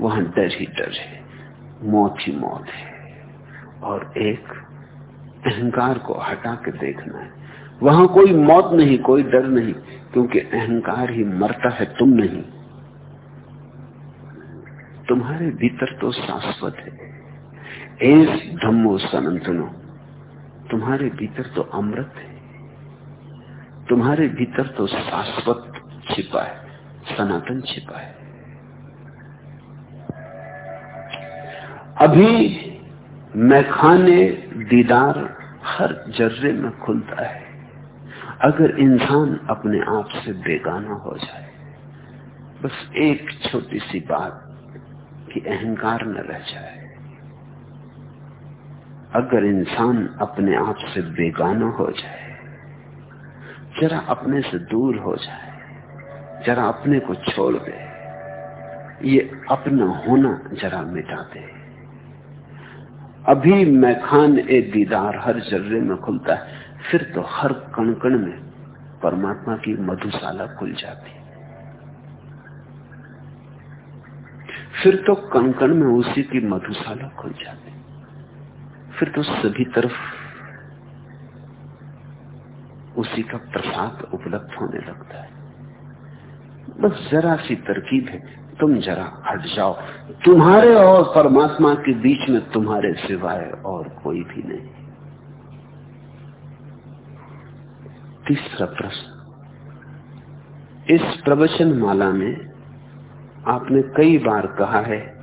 वहाँ डर ही डर है। मौत ही मौत है। और एक अहंकार को हटा के देखना है। वहाँ कोई मौत नहीं, कोई डर नहीं, क्योंकि अहंकार ही मरता है, तुम नहीं। तुम्हारे भीतर तो शाश्वत है। एस धम्मो सनंतनो, तुम्हारे भीतर तो अमृत है। तुम्हारे भीतर तो शाश्वत छिपा है। सनातन छिपा है। अभी मैखाने दीदार हर जर्रे में खुलता है। अगर इंसान अपने आप से बेगाना हो जाए, बस एक छोटी सी बात कि अहंकार न रह जाए। अगर इंसान अपने आप से बेगाना हो जाए, जरा अपने से दूर हो जाए जरा अपने को छोड़ दे। ये अपना होना जरा मिटा दे। अभी मैं खान ए दीदार हर जर्रे में खुलता है, फिर तो हर कण कण में परमात्मा की मधुशाला खुल जाती फिर तो कण कण में उसी की मधुशाला खुल जाती फिर तो सभी तरफ़ उसी का प्रसाद उपलब्ध होने लगता है। बस जरा सी तरकीब है। तुम जरा हट जाओ। तुम्हारे और परमात्मा के बीच में तुम्हारे सिवाय और कोई भी नहीं। तीसरा प्रश्न। इस प्रवचन माला में आपने कई बार कहा है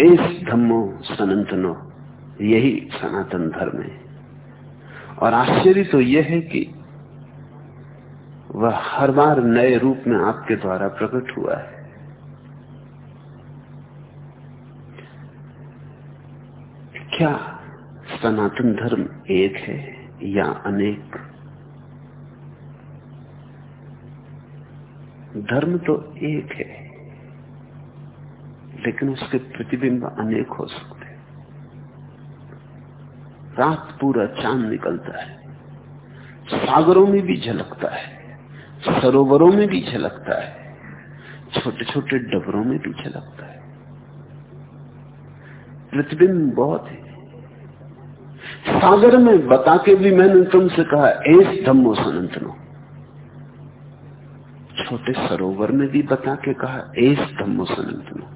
इस धम्मो सनातनो, यही सनातन धर्म है। और आश्चर्य तो यह है कि वह हर बार नए रूप में आपके द्वारा प्रकट हुआ है। क्या सनातन धर्म एक है या अनेक? धर्म तो एक है, लेकिन उसके प्रतिबिंब अनेक हो सकते रात पूरा चाँद निकलता है, सागरों में भी झलकता है सरोवरों में भी झलकता है। छोटे छोटे डबरों में भी झलकता है। प्रतिबिंब बहुत है। सागर में बता के भी मैंने तुमसे कहा, एस धम्मो सनंतनो। छोटे सरोवर में भी बता के कहा, एस धम्मो सनंतनो।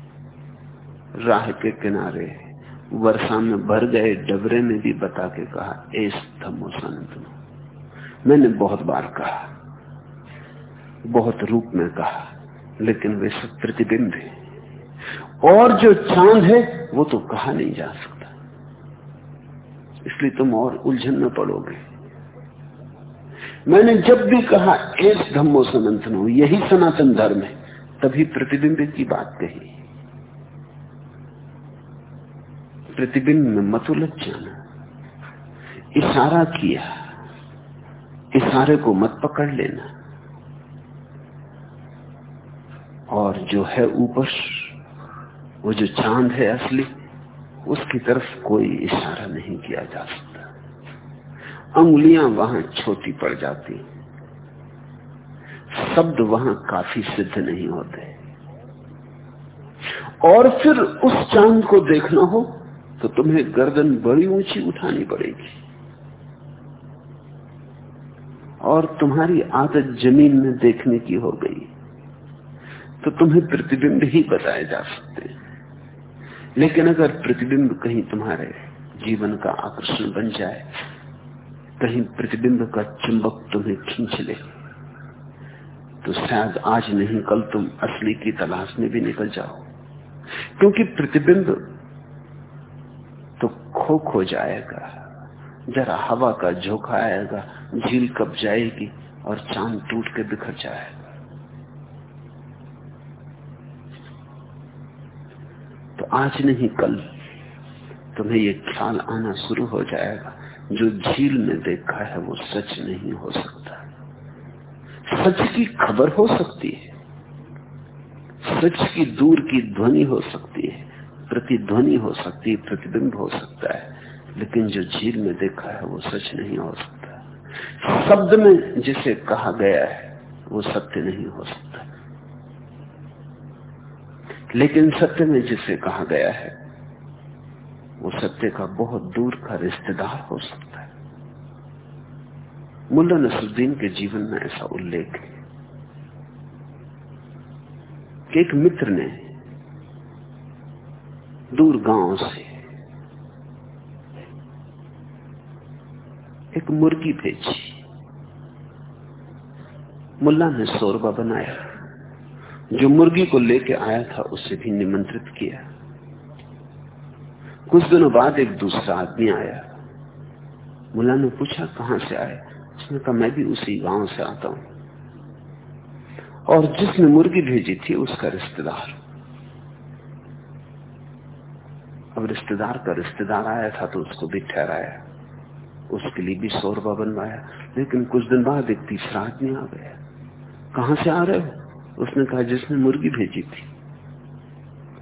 राह के किनारे, वर्षा में भर गए डबरे में भी बता के कहा, एस धम्मो सनंतनो। मैंने बहुत बार कहा। बहुत रूप में कहा, लेकिन वे सब प्रतिबिंब है। और जो चाँद है, वो तो कहा नहीं जा सकता। इसलिए तुम और उलझन में पड़ोगे। मैंने जब भी कहा एक धम्मो समंथनो यही सनातन धर्म है, तभी प्रतिबिंब की बात कही। प्रतिबिंब में मत उलझ जाना। इशारा किया, इशारे को मत पकड़ लेना। और जो है ऊपर, वो जो चाँद है असली, उसकी तरफ़ कोई इशारा नहीं किया जा सकता। अंगुलियाँ वहाँ छोटी पड़ जाती। शब्द वहाँ काफ़ी सिद्ध नहीं होते। और फिर उस चाँद को देखना हो तो तुम्हें गर्दन बड़ी ऊँची उठानी पड़ेगी। और तुम्हारी आदत ज़मीन में देखने की हो गई। तो तुम्हें प्रतिबिंब ही बताए जा सकते लेकिन अगर प्रतिबिंब कहीं तुम्हारे जीवन का आकर्षण बन जाए, कहीं प्रतिबिंब का चुंबक तुम्हें खींच ले तो शायद आज नहीं, कल तुम असली की तलाश में भी निकल जाओ। क्योंकि प्रतिबिंब तो खो खो जाएगा, जरा हवा का झोंका आएगा, झील कब जाएगी और चाँद टूट के बिखर जाएगा तो आज नहीं, कल। तुम्हें ये ख्याल आना शुरू हो जाएगा। जो झील में देखा है, वो सच नहीं हो सकता। सच की खबर हो सकती है। सच की दूर की ध्वनि हो सकती है। प्रतिध्वनि हो सकती है, प्रतिबिंब हो सकता है। लेकिन जो झील में देखा है, वो सच नहीं हो सकता। शब्द में जिसे कहा गया है, वो सत्य नहीं हो सकता। लेकिन सत्य में जिसे कहा गया है, वो सत्य का बहुत दूर का रिश्तेदार हो सकता है। मुल्ला नसरुद्दीन के जीवन में ऐसा उल्लेख है कि एक मित्र ने दूर गाँव से एक मुर्गी भेजी। मुल्ला ने शोरबा बनाया। जो मुर्गी को लेके आया था, उसे भी निमंत्रित किया। कुछ दिनों बाद एक दूसरा आदमी आया। मुला ने पूछा, कहाँ से आए? उसने कहा, मैं भी उसी गाँव से आता हूँ। और जिसने मुर्गी भेजी थी, उसका रिश्तेदार। अब रिश्तेदार का रिश्तेदार आया था तो उसको भी ठहराया। उसके लिए भी शोरबा बनवाया। लेकिन कुछ दिन बाद एक तीसरा आदमी आ गया। कहाँ से आ रहे हो? उसने कहा, जिसने मुर्गी भेजी थी,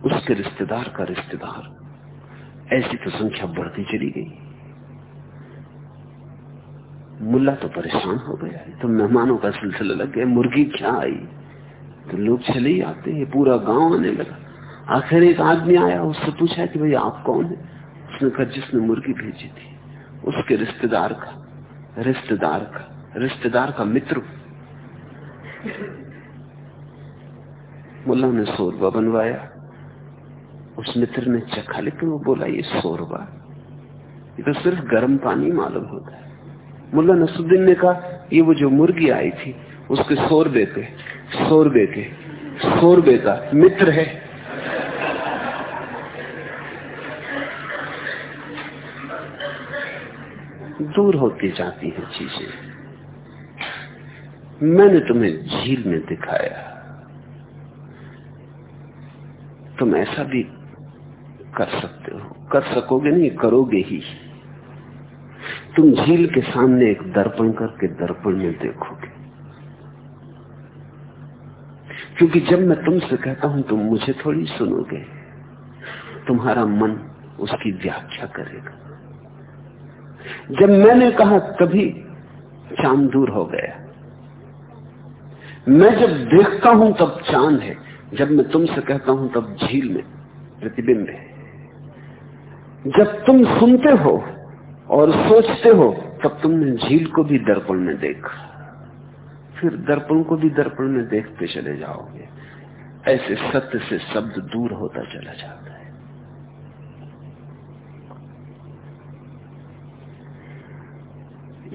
उसके रिश्तेदार का रिश्तेदार, ऐसी तो संख्या बढ़ती चली गई। मुल्ला तो परेशान हो गया तो मेहमानों का सिलसिला लग गया, मुर्गी क्या आई? तो लोग चले ही आते हैं, पूरा गाँव आने लगा। आखिर एक आदमी आया, उससे पूछा कि भाई आप कौन है? उसने कहा, जिसने मुर्गी भेजी थी, उसके रिश्तेदार का रिश्तेदार का रिश्तेदार का मित्र। मुल्ला ने शोरबा बनवाया। उस मित्र ने चखा, लेकिन वो बोला, ये शोरबा ये तो सिर्फ़ गर्म पानी मालूम होता है। मुल्ला नसुद्दीन ने कहा, ये वो जो मुर्गी आई थी, उसके शोरबे के शोरबे के शोरबे का मित्र है। दूर होती जाती है चीज़ें। मैंने तुम्हें झील में दिखाया। तुम ऐसा भी कर सकते हो। कर सकोगे नहीं, करोगे ही। तुम झील के सामने एक दर्पण करके दर्पण में देखोगे। क्योंकि जब मैं तुमसे कहता हूँ, तुम मुझे थोड़ी सुनोगे। तुम्हारा मन उसकी व्याख्या करेगा। जब मैंने कहा, तभी चाँद दूर हो गया। मैं जब देखता हूँ, तब चाँद है। जब मैं तुमसे कहता हूँ तब झील में प्रतिबिंब है। जब तुम सुनते हो और सोचते हो, तब तुमने झील को भी दर्पण में देखा। फिर दर्पण को भी दर्पण में देखते चले जाओगे। ऐसे सत्य से शब्द दूर होता चला जाता है।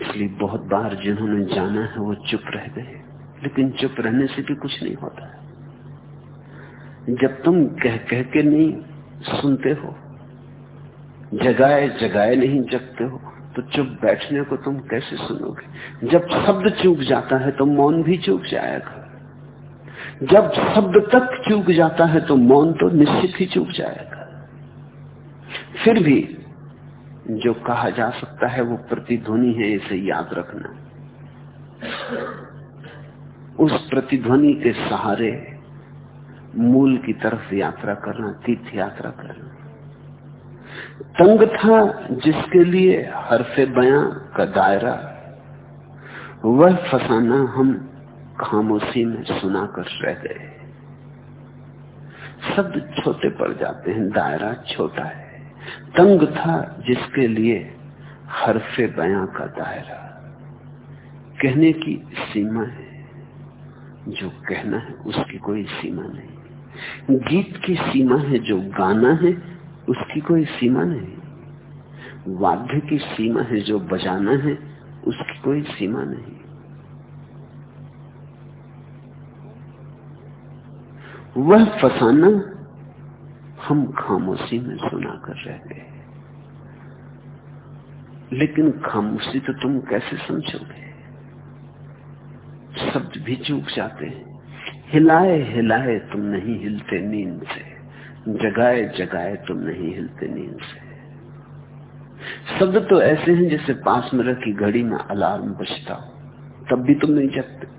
इसलिए बहुत बार जिन्होंने जाना है, वो चुप रह गए। लेकिन चुप रहने से भी कुछ नहीं होता जब तुम कह कह के नहीं सुनते हो, जगाए जगाए नहीं जगते हो तो चुप बैठने को तुम कैसे सुनोगे? जब शब्द चूक जाता है तो मौन भी चूक जाएगा। जब शब्द तक चूक जाता है तो मौन तो निश्चित ही चूक जाएगा। फिर भी जो कहा जा सकता है वो प्रतिध्वनि है, इसे याद रखना। उस प्रतिध्वनि के सहारे मूल की तरफ़ यात्रा करना, तीर्थ यात्रा करना। तंग था जिसके लिए हरफे बयां का दायरा। वह फसाना हम खामोशी में सुनाकर रह गए। शब्द छोटे पड़ जाते हैं, दायरा छोटा है। तंग था जिसके लिए हरफे बयां का दायरा। कहने की सीमा है, जो कहना है उसकी कोई सीमा नहीं। गीत की सीमा है जो गाना है, उसकी कोई सीमा नहीं। वाद्य की सीमा है जो बजाना है, उसकी कोई सीमा नहीं। वह फसाना हम खामोशी में सुना कर रह गए लेकिन खामोशी तो तुम कैसे समझोगे? शब्द भी चूक जाते हैं। हिलाए हिलाए तुम नहीं हिलते नींद से। जगाए जगाए तुम नहीं हिलते नींद से। शब्द तो ऐसे हैं जैसे पास में रखी घड़ी में अलार्म बजता हो। तब भी तुम नहीं जगते।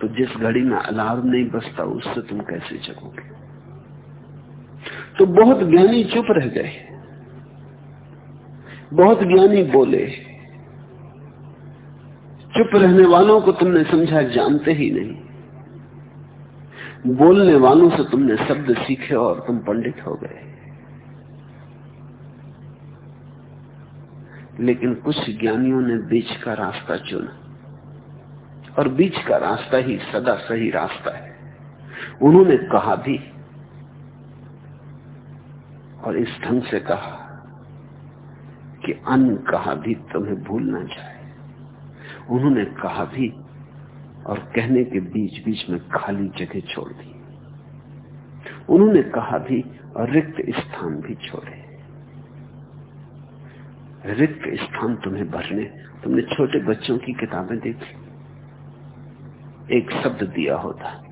तो जिस घड़ी में अलार्म नहीं बजता, उससे तुम कैसे जगोगे? तो बहुत ज्ञानी चुप रह गए। बहुत ज्ञानी बोले, चुप रहने वालों को तुमने समझा, जानते ही नहीं। बोलने वालों से तुमने शब्द सीखे और तुम पंडित हो गए। लेकिन कुछ ज्ञानियों ने बीच का रास्ता चुना। और बीच का रास्ता ही सदा सही रास्ता है। उन्होंने कहा भी और इस ढंग से कहा कि अन्न कहा भी तुम्हें भूल ना जाए उन्होंने कहा भी और कहने के बीच बीच में खाली जगह छोड़ दी। उन्होंने कहा भी और रिक्त स्थान भी छोड़े। रिक्त स्थान तुम्हें भरने, तुमने छोटे बच्चों की किताबें देखी। एक शब्द दिया होता,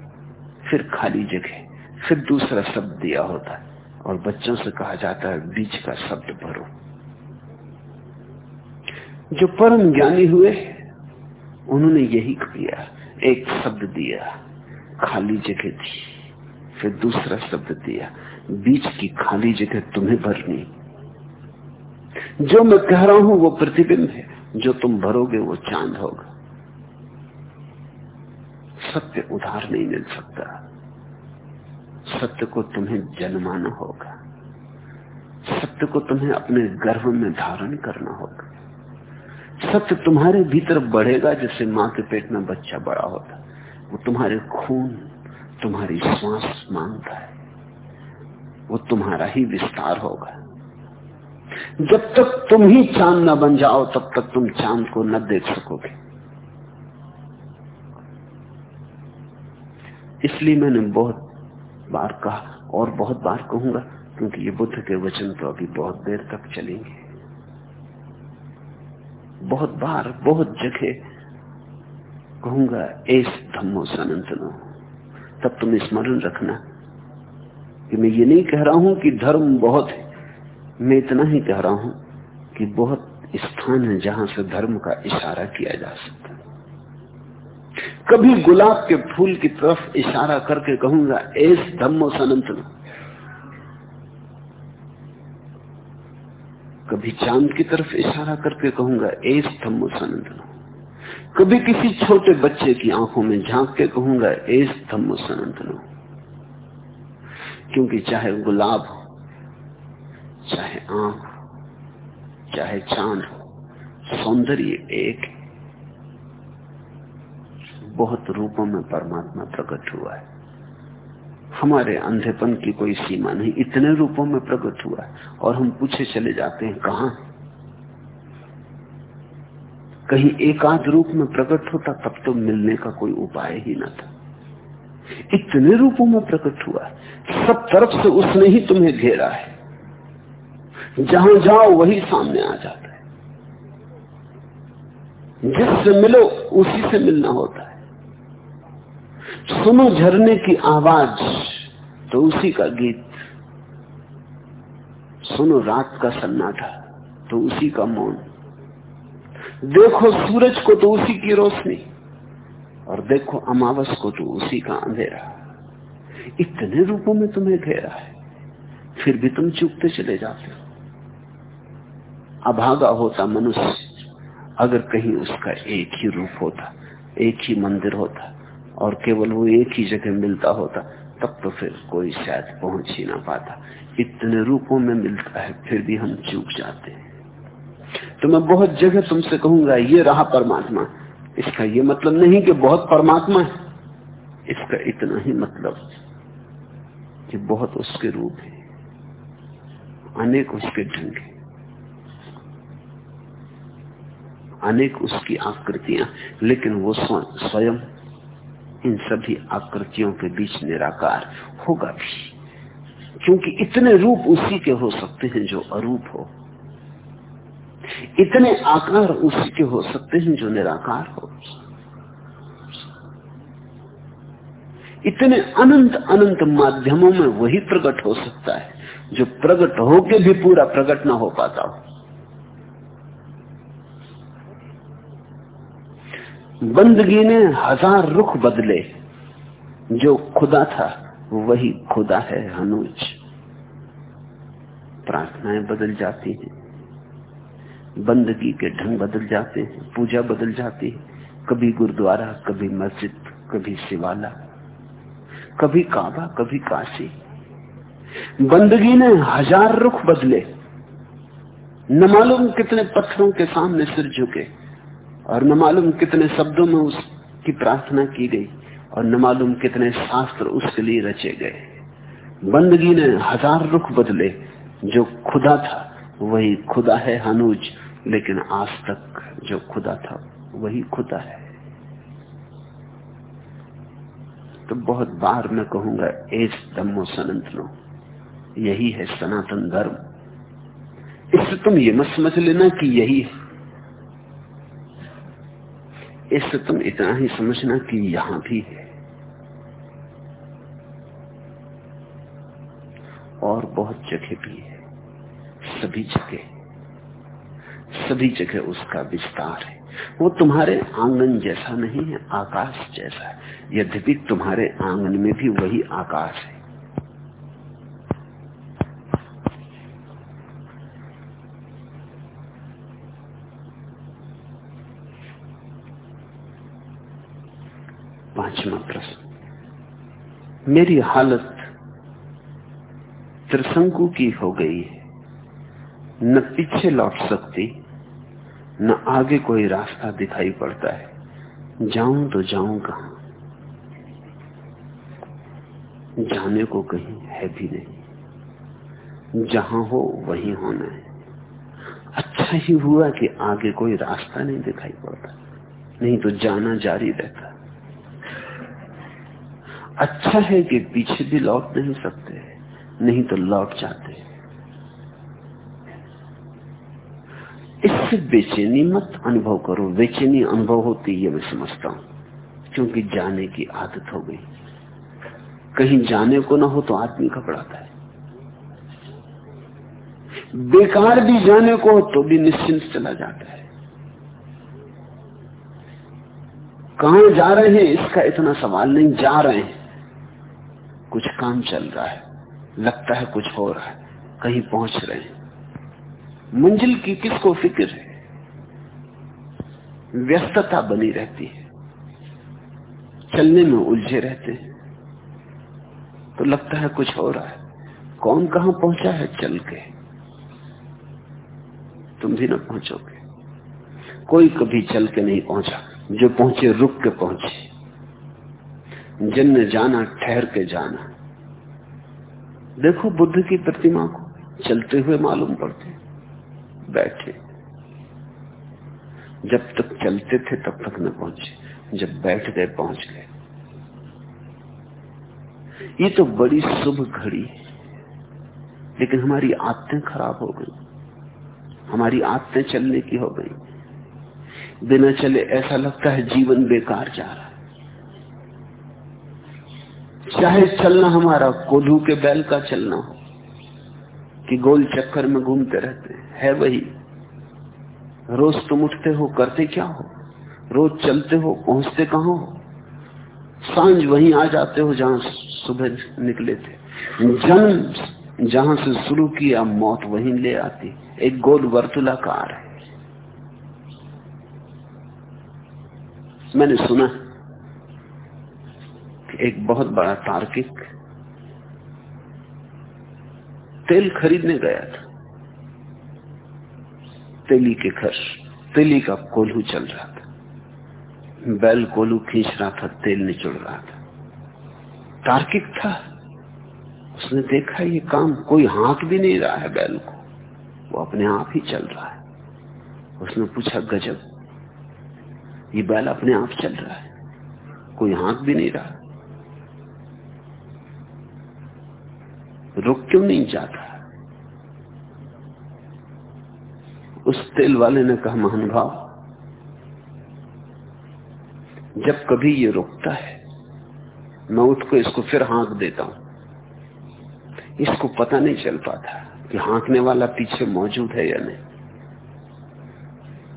फिर खाली जगह, फिर दूसरा शब्द दिया होता, और बच्चों से कहा जाता है, बीच का शब्द भरो। जो परम ज्ञानी हुए, उन्होंने यही किया। एक शब्द दिया, खाली जगह थी, फिर दूसरा शब्द दिया, बीच की खाली जगह तुम्हें भरनी। जो मैं कह रहा हूँ वो प्रतिबिंब है, जो तुम भरोगे वो चाँद होगा। सत्य उधार नहीं मिल सकता। सत्य को तुम्हें जन्माना होगा। सत्य को तुम्हें अपने गर्भ में धारण करना होगा। सत्य तुम्हारे भीतर बढ़ेगा जैसे माँ के पेट में बच्चा बड़ा होता वो तुम्हारे खून, तुम्हारी श्वास माँगता है। वो तुम्हारा ही विस्तार होगा। जब तक तुम ही चाँद न बन जाओ, तब तक तुम चाँद को न देख सकोगे। इसलिए मैंने बहुत बार कहा, और बहुत बार कहूँगा, क्योंकि ये बुद्ध के वचन तो अभी बहुत देर तक चलेंगे। बहुत बार, बहुत जगह कहूँगा एस धम्मो सनातनो, तब तुम स्मरण रखना कि मैं ये नहीं कह रहा हूँ कि धर्म बहुत है। मैं इतना ही कह रहा हूँ कि बहुत स्थान है जहाँ से धर्म का इशारा किया जा सकता कभी गुलाब के फूल की तरफ़ इशारा करके कहूँगा एस धम्मो सनंतन कभी चाँद की तरफ़ इशारा करके कहूँगा एस धम्मो सनंतन। कभी किसी छोटे बच्चे की आँखों में झाँक के कहूँगा एस धम्मो सनंतन। क्योंकि चाहे गुलाब हो, चाहे आँख चाहे चाँद हो, सौंदर्य एक बहुत रूपों में परमात्मा प्रकट हुआ है। हमारे अंधेपन की कोई सीमा नहीं। इतने रूपों में प्रकट हुआ और हम पूछे चले जाते हैं। कहा? कहीं एकाध रूप में प्रकट होता तब तो मिलने का कोई उपाय ही न था। इतने रूपों में प्रकट हुआ, सब तरफ़ से उसने ही तुम्हें घेरा है। जहाँ जाओ, वही सामने आ जाता है। जिससे मिलो, उसी से मिलना होता है। सुनो झरने की आवाज़। तो उसी का गीत। सुनो, रात का सन्नाटा तो उसी का मौन। देखो सूरज को तो उसी की रोशनी, और देखो अमावस को तो उसी का अंधेरा। इतने रूपों में तुम्हें घेरा है, फिर भी तुम चुपते चले जाते हो। अभागा होता मनुष्य, अगर कहीं उसका एक ही रूप होता, एक ही मंदिर होता, और केवल वो एक ही जगह मिलता होता तब तो फिर कोई शायद पहुँच ही ना पाता। इतने रूपों में मिलता है, फिर भी हम चूक जाते हैं। तो मैं बहुत जगह तुमसे कहूँगा, ये रहा परमात्मा। इसका ये मतलब नहीं कि बहुत परमात्मा है। इसका इतना ही मतलब कि बहुत उसके रूप है। अनेक उसके ढंग है। अनेक उसकी आकृतियाँ, लेकिन वो स्वयं इन सभी आकृतियों के बीच निराकार होगा भी। क्योंकि इतने रूप उसी के हो सकते हैं जो अरूप हो। इतने आकार उसी के हो सकते हैं जो निराकार हो। इतने अनंत अनंत माध्यमों में वही प्रकट हो सकता है, जो प्रकट होके भी पूरा प्रकट ना हो पाता हो। बंदगी ने हज़ार रुख बदले। जो खुदा था, वही खुदा है हनुज। प्रार्थनाएँ बदल जाती हैं। बंदगी के ढंग बदल जाते हैं। पूजा बदल जाती है। कभी गुरुद्वारा, कभी मस्जिद, कभी शिवाला, कभी काबा, कभी काशी। बंदगी ने हज़ार रुख बदले। न मालूम कितने पत्थरों के सामने सिर झुके। और न मालूम कितने शब्दों में उसकी प्रार्थना की गई और न मालूम कितने शास्त्र उसके लिए रचे गए। बंदगी ने हज़ार रुख बदले, जो खुदा था वही खुदा है हनुज, लेकिन आज तक जो खुदा था वही खुदा है। तो बहुत बार मैं कहूँगा एस दमो सनंतनो यही है सनातन धर्म। इससे तुम ये मत समझ लेना कि यही है। इससे तुम इतना ही समझना कि यहाँ भी है। और बहुत जगह भी है। सभी जगह। सभी जगह उसका विस्तार है। वो तुम्हारे आँगन जैसा नहीं है, आकाश जैसा है। यद्यपि तुम्हारे आँगन में भी वही आकाश है। पांचवा प्रश्न मेरी हालत त्रिशंकु की हो गई है। न पीछे लौट सकती, न आगे कोई रास्ता दिखाई पड़ता है। जाऊँ तो जाऊँ कहा? जाने को कहीं है भी नहीं। जहाँ हो, वहीं होना है। अच्छा ही हुआ कि आगे कोई रास्ता नहीं दिखाई पड़ता। नहीं तो जाना जारी रहता। अच्छा है कि पीछे भी लौट नहीं सकते, नहीं तो लौट जाते। इससे बेचैनी मत अनुभव करो। बेचैनी अनुभव होती है मैं समझता हूँ, क्योंकि जाने की आदत हो गई। कहीं जाने को ना हो तो आदमी घबराता है। बेकार भी जाने को तो भी निश्चिंत चला जाता है। कहा जा रहे हैं, इसका इतना सवाल नहीं, जा रहे हैं। कुछ काम चल रहा है, लगता है कुछ हो रहा है, कहीं पहुँच रहे हैं। मंजिल की किसको फ़िक्र है? व्यस्तता बनी रहती है। चलने में उलझे रहते हैं। तो लगता है कुछ हो रहा है। कौन कहाँ पहुँचा है? चल के। तुम भी ना पहुंचोगे। कोई कभी चल के नहीं पहुँचा। जो पहुँचे, रुक के पहुँचे। जिनने जाना, ठहर के जाना। देखो बुद्ध की प्रतिमा को, चलते हुए मालूम पड़ते। बैठे। जब तक चलते थे, तब तक न पहुँचे। जब बैठ गए, पहुँच गए। ये तो बड़ी शुभ घड़ी है। लेकिन हमारी आदतें खराब हो गई। हमारी आदतें चलने की हो गई। बिना चले ऐसा लगता है जीवन बेकार जा रहा है। चाहे चलना हमारा कोल्हू के बैल का चलना हो, कि गोल चक्कर में घूमते रहते है वही। रोज तुम उठते हो, करते क्या हो? रोज चलते हो, पहुँचते कहा हो? साँझ वहीं आ जाते हो, जहाँ सुबह निकले थे। जन्म जहाँ से शुरू किया, मौत वहीं ले आती। एक गोल वर्तुलाकार है। मैंने सुना एक बहुत बड़ा तार्किक तेल खरीदने गया था। तेली के घर तेली का कोल्हू चल रहा था। बैल कोल्हू खींच रहा था, तेल निचुड़ रहा था। तार्किक था। उसने देखा ये काम कोई हाथ भी नहीं रहा है बैल को। वो अपने आप ही चल रहा है। उसने पूछा, गजब, ये बैल अपने आप चल रहा है? कोई हाथ भी नहीं रहा। रुक क्यों नहीं जाता? उस तेल वाले ने कहा महानुभाव जब कभी ये रुकता है, मैं उठ को इसको फिर हाँक देता हूँ। इसको पता नहीं चल पाता कि हाँकने वाला पीछे मौजूद है या नहीं।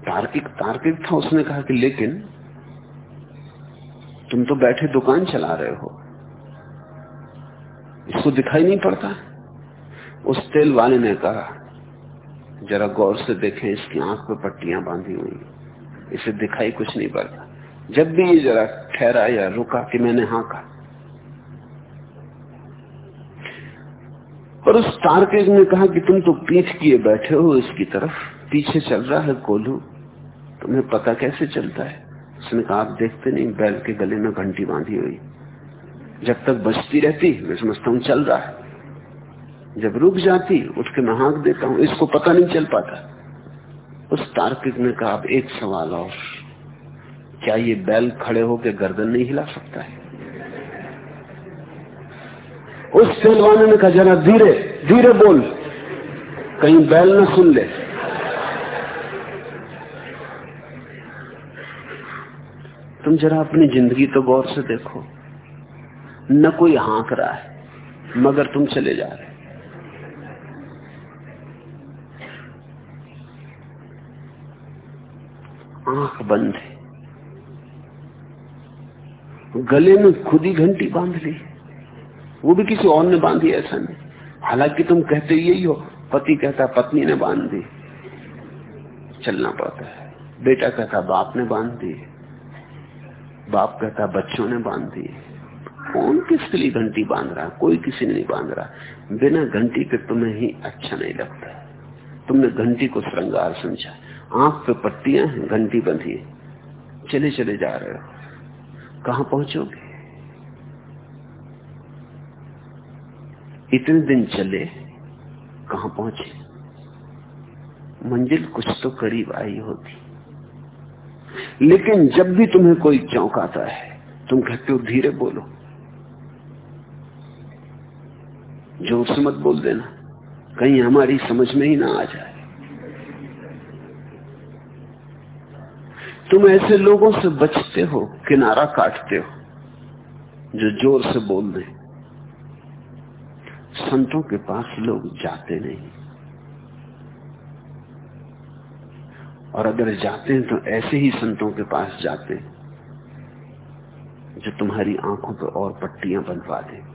तार्किक तार्किक था, उसने कहा कि लेकिन तुम तो बैठे दुकान चला रहे हो। इसको दिखाई नहीं पड़ता। उस तेल वाले ने कहा, जरा गौर से देखें, इसकी आँख पे पट्टियाँ बांधी हुई। इसे दिखाई कुछ नहीं पड़ता। जब भी ये जरा ठहरा या रुका कि मैंने हाँ कहा। और उस तार्किक ने कहा कि तुम तो पीठ किए बैठे हो इसकी तरफ़, पीछे चल रहा है कोल्हू तुम्हें पता कैसे चलता है? उसने कहा, आप देखते नहीं, बैल के गले में घंटी बांधी हुई। जब तक बचती रहती मैं समझता हूँ चल रहा है। जब रुक जाती उठ के मैं हाँक देता हूँ, इसको पता नहीं चल पाता। उस तार्किक ने कहा, अब एक सवाल और। क्या ये बैल खड़े होकर गर्दन नहीं हिला सकता है? उस सेलवाने ने कहा, जरा धीरे धीरे बोल। कहीं बैल न सुन ले। तुम जरा अपनी ज़िंदगी तो गौर से देखो। न कोई हाँक रहा है, मगर तुम चले जा रहे आँख बंद है। गले में खुद ही घंटी बाँध ली। वो भी किसी और ने बांधी, ऐसा नहीं। हालाँकि तुम कहते यही हो, पति कहता, पत्नी ने बाँध दी। चलना पड़ता है। बेटा कहता, बाप ने बाँध दी। बाप कहता, बच्चों ने बाँध दी। कौन किसके लिए घंटी बाँध रहा? कोई किसी ने नहीं बाँध रहा। बिना घंटी के तुम्हें ही अच्छा नहीं लगता। तुमने घंटी को श्रृंगार समझा। आँख पे पट्टियाँ हैं, घंटी बंधी चले चले जा रहे हो। कहा पहुंचोगे? इतने दिन चले, कहा पहुँचे? मंजिल कुछ तो करीब आई होती। लेकिन जब भी तुम्हें कोई चौंकाता है, तुम कहते हो, धीरे बोलो। ज़ोर से मत बोल देना। कहीं हमारी समझ में ही ना आ जाए। तुम ऐसे लोगों से बचते हो, किनारा काटते हो, जो ज़ोर से बोल दें। संतों के पास लोग जाते नहीं। और अगर जाते हैं तो ऐसे ही संतों के पास जाते हैं, जो तुम्हारी आँखों पर और पट्टियाँ बनवा दे।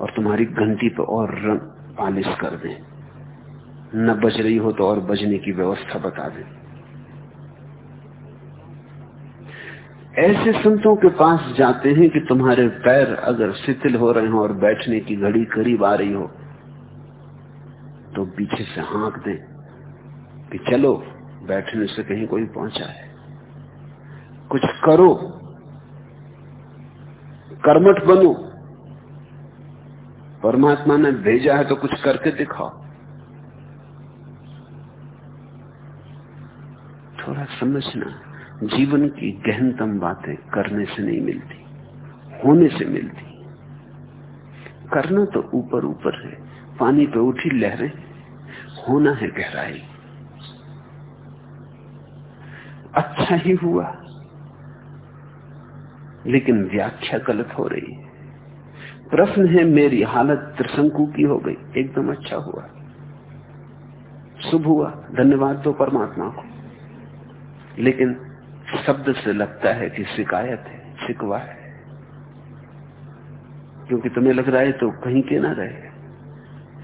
और तुम्हारी घंटी पर और रंग पालिश कर दे। न बज रही हो तो और बजने की व्यवस्था बता दे। ऐसे संतों के पास जाते हैं कि तुम्हारे पैर अगर शिथिल हो रहे हो और बैठने की घड़ी करीब आ रही हो तो पीछे से हाँक दे कि चलो, बैठने से कहीं कोई पहुँचा है। कुछ करो, कर्मठ बनो। परमात्मा ने भेजा है तो कुछ करके दिखाओ। थोड़ा समझना, जीवन की गहनतम बातें करने से नहीं मिलती, होने से मिलती। करना तो ऊपर ऊपर है, पानी पे उठी लहरें, होना है गहराई। अच्छा ही हुआ, लेकिन व्याख्या गलत हो रही है। प्रश्न है, मेरी हालत त्रिशंकु की हो गई। एकदम अच्छा हुआ। शुभ हुआ। धन्यवाद दो परमात्मा को। लेकिन शब्द से लगता है कि शिकायत है, शिकवा है। क्योंकि तुम्हें लग रहा है तो कहीं के ना रहे।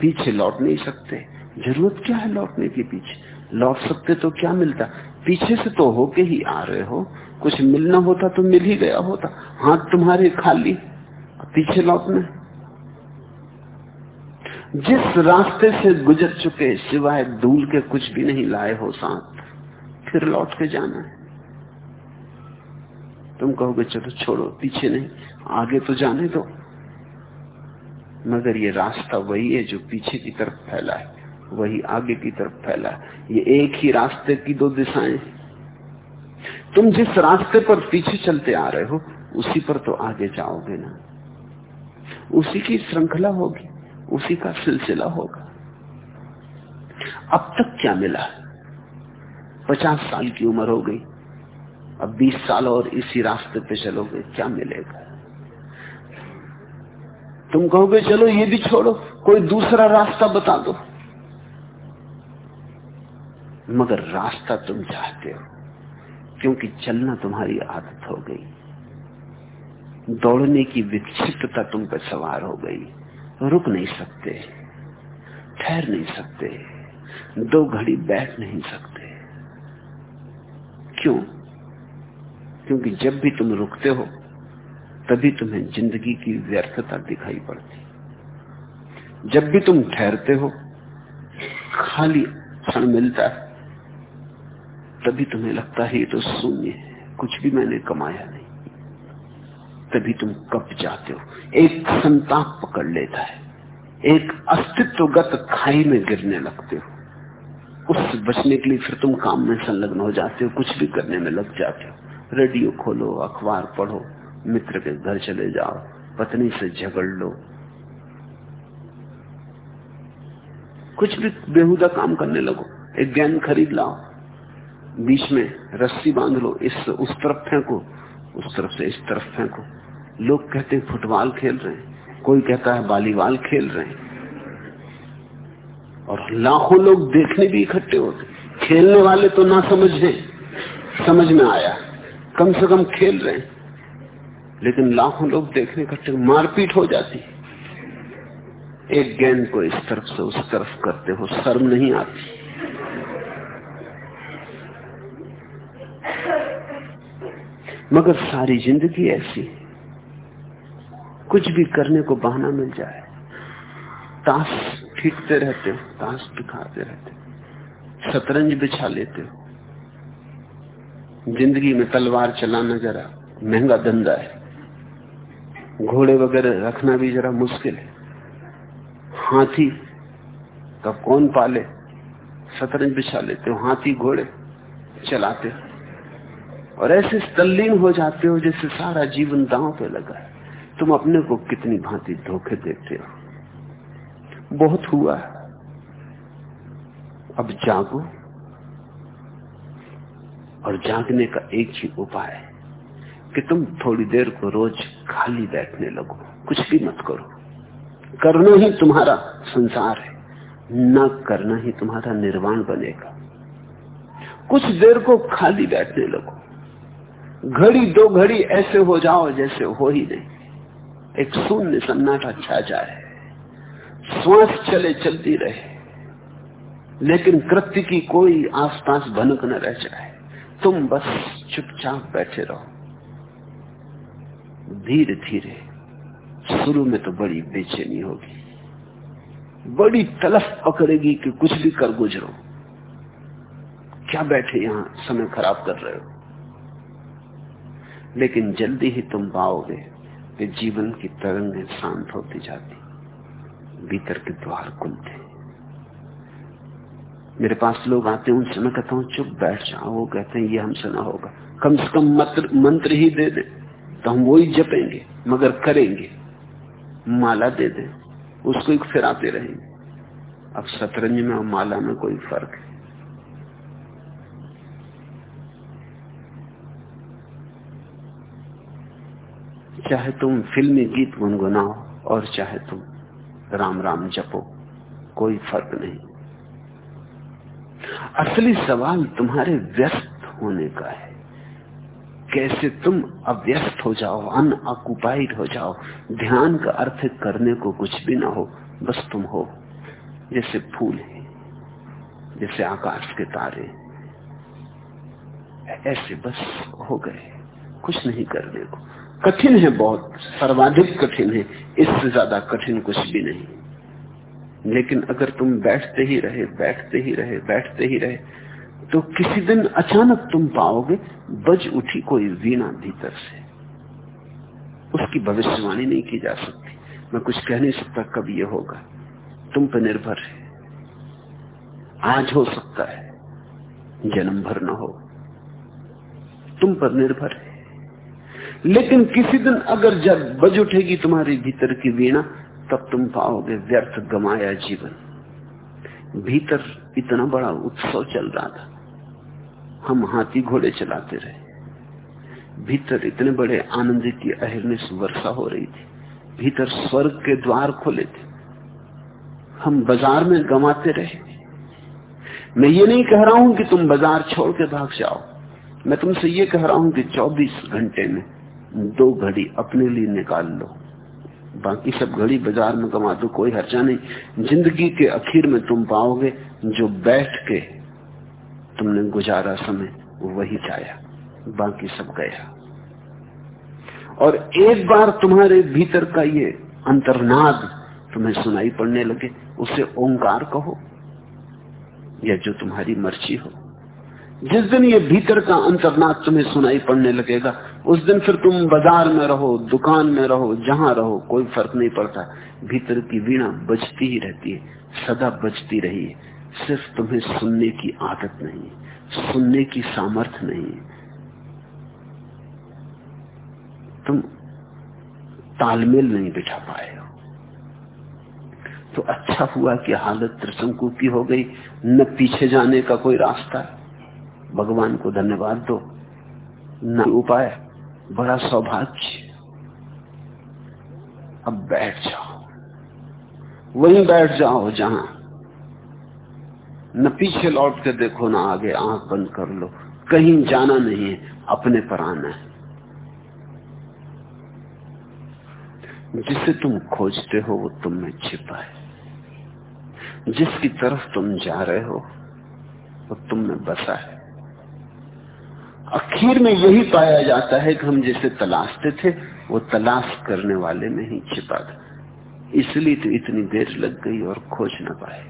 पीछे लौट नहीं सकते। ज़रूरत क्या है लौटने के पीछे? लौट सकते तो क्या मिलता? पीछे से तो होके ही आ रहे हो। कुछ मिलना होता तो मिल ही गया होता। हाथ तुम्हारे खाली। पीछे लौटना। जिस रास्ते से गुजर चुके सिवाय धूल के कुछ भी नहीं लाए हो साथ, फिर लौट के जाना है। तुम कहोगे, चलो छोड़ो, पीछे नहीं, आगे तो जाने दो। मगर ये रास्ता वही है जो पीछे की तरफ़ फैला है, वही आगे की तरफ़ फैला है। ये एक ही रास्ते की दो दिशाएँ। तुम जिस रास्ते पर पीछे चलते आ रहे हो, उसी पर तो आगे जाओगे ना। उसी की श्रृंखला होगी, उसी का सिलसिला होगा। अब तक क्या मिला? पचास साल की उम्र हो गई, अब बीस साल और इसी रास्ते पे चलोगे, क्या मिलेगा? तुम कहोगे, चलो ये भी छोड़ो, कोई दूसरा रास्ता बता दो। मगर रास्ता तुम चाहते हो, क्योंकि चलना तुम्हारी आदत हो गई। दौड़ने की विक्षिप्तता तुम पर सवार हो गई। रुक नहीं सकते, ठहर नहीं सकते, दो घड़ी बैठ नहीं सकते। क्यों? क्योंकि जब भी तुम रुकते हो, तभी तुम्हें ज़िंदगी की व्यर्थता दिखाई पड़ती। जब भी तुम ठहरते हो, खाली क्षण मिलता है, तभी तुम्हें लगता है ये तो शून्य है, कुछ भी मैंने कमाया नहीं। तभी तुम कप जाते हो। एक संताप पकड़ लेता है। एक अस्तित्वगत खाई में गिरने लगते हो। उससे बचने के लिए फिर तुम काम में संलग्न हो जाते हो, कुछ भी करने में लग जाते हो। रेडियो खोलो, अखबार पढ़ो, मित्र के घर चले जाओ, पत्नी से झगड़ लो। कुछ भी बेहुदा काम करने लगो, एक ज्ञान खरीद लाओ। बीच में रस्सी बाँध लो, इस उस तरफ़ फेंको, उस तरफ़ से इस तरफ़ फेंको। लोग कहते हैं, फुटबॉल खेल रहे हैं। कोई कहता है, वॉलीबॉल खेल रहे हैं। और लाखों लोग देखने भी इकट्ठे होते खेलने वाले तो ना समझ हैं। समझ में आया। कम से कम खेल रहे हैं। लेकिन लाखों लोग देखने इकट्ठे मारपीट हो जाती एक गेंद को इस तरफ़ से उस तरफ़ करते हो, शर्म नहीं आती। मगर सारी ज़िंदगी ऐसी कुछ भी करने को बहाना मिल जाए, ताश फीकते रहते हो, ताश दिखाते रहते हो, शतरंज बिछा लेते हो। ज़िंदगी में तलवार चलाना जरा महँगा धंधा है। घोड़े वगैरह रखना भी जरा मुश्किल है। हाथी का कौन पाले? शतरंज बिछा लेते हो, हाथी घोड़े चलाते हो। और ऐसे तल्लीन हो जाते हो जैसे सारा जीवन दांव पे लगा है। तुम अपने को कितनी भांति धोखे देते हो? बहुत हुआ अब जागो और जागने का एक ही उपाय है कि तुम थोड़ी देर को रोज खाली बैठने लगो। कुछ भी मत करो। करना ही तुम्हारा संसार है। न करना ही तुम्हारा निर्वाण बनेगा। कुछ देर को खाली बैठने लगो। घड़ी दो घड़ी ऐसे हो जाओ जैसे हो ही नहीं। एक शून्य सन्नाटा छा जाए श्वास चले चलती रहे। लेकिन कृत्य की कोई आसपास भनक न रह जाए। तुम बस चुपचाप बैठे रहो। धीरे धीरे शुरू में तो बड़ी बेचैनी होगी। बड़ी तलफ पकड़ेगी कि कुछ भी कर गुजरो। क्या बैठे यहाँ समय खराब कर रहे हो? लेकिन जल्दी ही तुम पाओगे। कि जीवन की तरंगें शांत होती जाती, भीतर के द्वार खुलते। मेरे पास लोग आते हैं, उनसे मैं कहता हूँ, चुप बैठ जाओ वो कहते हैं, ये हमसे ना होगा। कम से कम मंत्र मंत्र ही दे दे तो हम वो ही जपेंगे, मगर करेंगे। माला दे दे, उसको एक फिराते रहेंगे। अब शतरंज में और माला में कोई फ़र्क है। चाहे तुम फिल्मी गीत गुनगुनाओ और चाहे तुम राम राम जपो, कोई फ़र्क नहीं। असली सवाल तुम्हारे व्यस्त होने का है। कैसे तुम अव्यस्त हो जाओ अन अनऑक्युपाइड हो जाओ, ध्यान का अर्थ करने को कुछ भी ना हो, बस तुम हो, जैसे फूल है, जैसे आकाश के तारे। ऐसे बस हो गए, कुछ नहीं करने को। कठिन है बहुत, सर्वाधिक कठिन है, इससे ज़्यादा कठिन कुछ भी नहीं। लेकिन अगर तुम बैठते ही रहे, बैठते ही रहे, बैठते ही रहे तो किसी दिन अचानक तुम पाओगे, बज उठी कोई वीणा भीतर से। उसकी भविष्यवाणी नहीं की जा सकती। मैं कुछ कह नहीं सकता कब ये होगा। तुम पर निर्भर है। आज हो सकता है जन्म भर न हो। तुम पर निर्भर है। लेकिन किसी दिन अगर जब बज उठेगी तुम्हारी भीतर की वीणा, तब तुम पाओगे व्यर्थ गमाया जीवन। भीतर इतना बड़ा उत्सव चल रहा था। हम हाथी घोड़े चलाते रहे। भीतर इतने बड़े आनंद की अहिर्निश वर्षा हो रही थी। भीतर स्वर्ग के द्वार खोले थे। हम बाज़ार में गमाते रहे। मैं ये नहीं कह रहा हूँ कि तुम बाज़ार छोड़ के भाग जाओ। मैं तुमसे ये कह रहा हूँ कि 24 घंटे में दो घड़ी अपने लिए निकाल लो। बाकी सब घड़ी बाज़ार में कमा दो, कोई हर्चा नहीं। ज़िंदगी के आखिर में तुम पाओगे, जो बैठ के तुमने गुजारा समय, वही चाया। बाकी सब गया। और एक बार तुम्हारे भीतर का ये अंतर्नाद तुम्हें सुनाई पड़ने लगे, उसे ओंकार कहो, या जो तुम्हारी मर्ज़ी हो। जिस दिन ये भीतर का अंतरनाथ तुम्हें सुनाई पड़ने लगेगा, उस दिन फिर तुम बाज़ार में रहो, दुकान में रहो, जहाँ रहो, कोई फ़र्क नहीं पड़ता। भीतर की वीणा बजती ही रहती है, सदा बजती रही है। सिर्फ़ तुम्हें सुनने की आदत नहीं सुनने की सामर्थ नहीं तुम तालमेल नहीं बिठा पाए हो। तो अच्छा हुआ कि हालत त्रिशंकु की हो गई, न पीछे जाने का कोई रास्ता भगवान को धन्यवाद दो। न उपाय, बड़ा सौभाग्य। अब बैठ जाओ। वहीं बैठ जाओ जहाँ। न पीछे लौट के देखो, ना आगे आँख बंद कर लो। कहीं जाना नहीं है, अपने पर आना है। जिसे तुम खोजते हो, वो तुम में छिपा है जिसकी तरफ़ तुम जा रहे हो, वो तुम में बसा है आखिर में यही पाया जाता है कि हम जैसे तलाशते थे, वो तलाश करने वाले में ही छिपा था। इसलिए तो इतनी देर लग गई और खोज ना पाए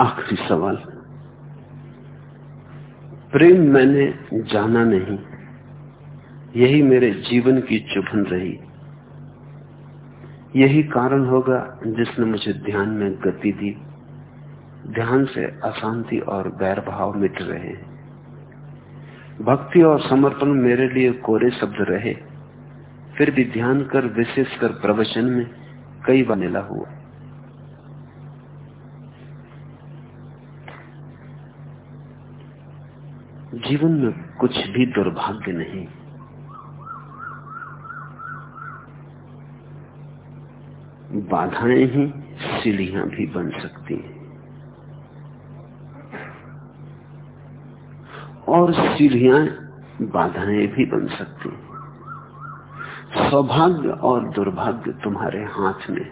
आखिरी सवाल प्रेम मैंने जाना नहीं। यही मेरे जीवन की चुभन रही। यही कारण होगा जिसने मुझे ध्यान में गति दी। ध्यान से अशांति और बैर भाव मिट रहे हैं। भक्ति और समर्पण मेरे लिए कोरे शब्द रहे। फिर भी ध्यान कर विशेषकर प्रवचन में कई बार हुआ। जीवन में कुछ भी दुर्भाग्य नहीं। बाधाएँ ही सीढ़ियाँ भी बन सकती हैं। और सीढ़ियाँ बाधाएँ भी बन सकती हैं। सौभाग्य और दुर्भाग्य तुम्हारे हाथ में।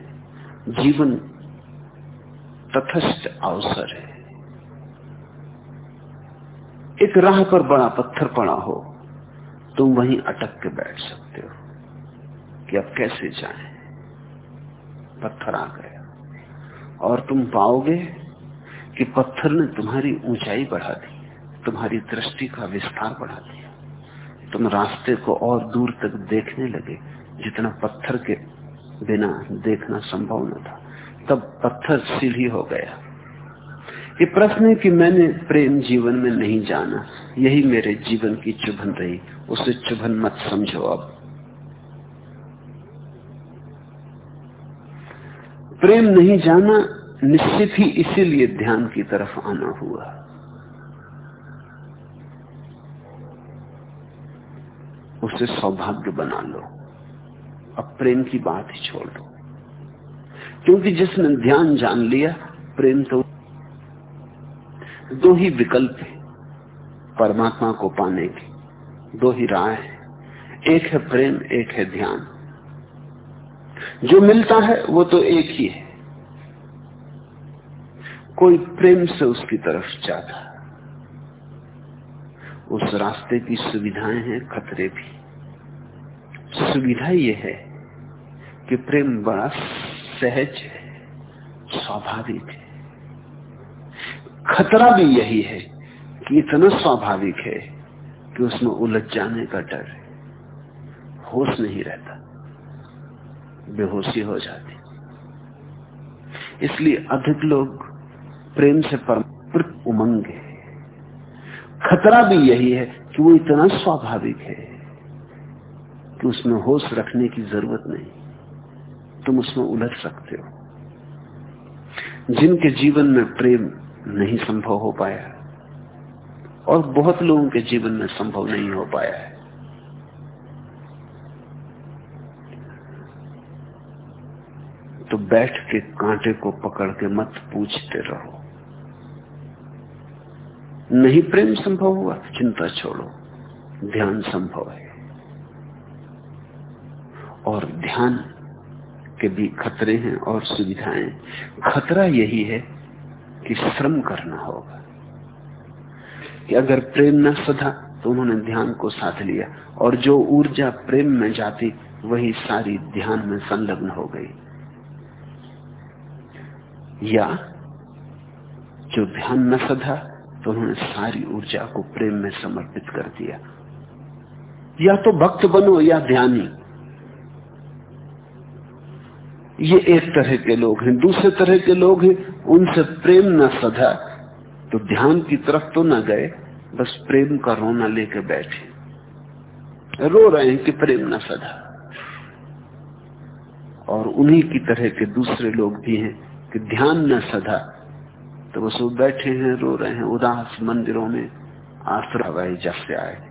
जीवन तथस्थ अवसर है। एक राह पर बड़ा पत्थर पड़ा हो, तुम वहीं अटक के बैठ सकते हो। कि अब कैसे जाएँ? पत्थर आ गया। और तुम पाओगे कि पत्थर ने तुम्हारी ऊंचाई बढ़ा दी, तुम्हारी दृष्टि का विस्तार बढ़ा दिया। तुम रास्ते को और दूर तक देखने लगे, जितना पत्थर के बिना देखना संभव न था। तब पत्थर सीढ़ी हो गया। ये प्रश्न है कि मैंने प्रेम जीवन में नहीं जाना। यही मेरे जीवन की चुभन रही। उसे चुभन मत समझो अब। प्रेम नहीं जाना निश्चित ही इसीलिए ध्यान की तरफ़ आना हुआ। उसे सौभाग्य बना लो। अब प्रेम की बात ही छोड़ दो। क्योंकि जिसने ध्यान जान लिया, प्रेम तो दो ही विकल्प है, परमात्मा को पाने की। दो ही राय है। एक है प्रेम, एक है ध्यान। जो मिलता है, वो तो एक ही है। कोई प्रेम से उसकी तरफ़ जाता उस रास्ते की सुविधाएँ हैं, खतरे भी। सुविधा यह है कि प्रेम बड़ा सहज है, स्वाभाविक है। खतरा भी यही है कि इतना स्वाभाविक है कि उसमें उलझ जाने का डर है। होश नहीं रहता। बेहोशी हो जाती। इसलिए अधिक लोग प्रेम से परम उमंग है। खतरा भी यही है कि वो इतना स्वाभाविक है कि उसमें होश रखने की ज़रूरत नहीं। तुम उसमें उलझ सकते हो। जिनके जीवन में प्रेम नहीं संभव हो पाया और बहुत लोगों के जीवन में संभव नहीं हो पाया है। तो बैठ के कांटे को पकड़ के मत पूछते रहो। नहीं प्रेम संभव हुआ, चिंता छोड़ो। ध्यान संभव है। और ध्यान के भी खतरे हैं और सुविधाएँ। खतरा यही है कि श्रम करना होगा। कि अगर प्रेम न सधा तो उन्होंने ध्यान को साथ लिया। और जो ऊर्जा प्रेम में जाती, वही सारी ध्यान में संलग्न हो गई। या जो ध्यान न सधा तो उन्होंने सारी ऊर्जा को प्रेम में समर्पित कर दिया। या तो भक्त बनो या ध्यानी। ये एक तरह के लोग हैं, दूसरे तरह के लोग हैं, उनसे प्रेम न सधा। तो ध्यान की तरफ़ तो न गए, बस प्रेम का रोना लेके बैठे। रो रहे हैं कि प्रेम न सधा। और उन्हीं की तरह के दूसरे लोग भी हैं कि ध्यान न सधा। तो बस वो बैठे हैं, रो रहे हैं, उदास मंदिरों में आश्रय जब से आए,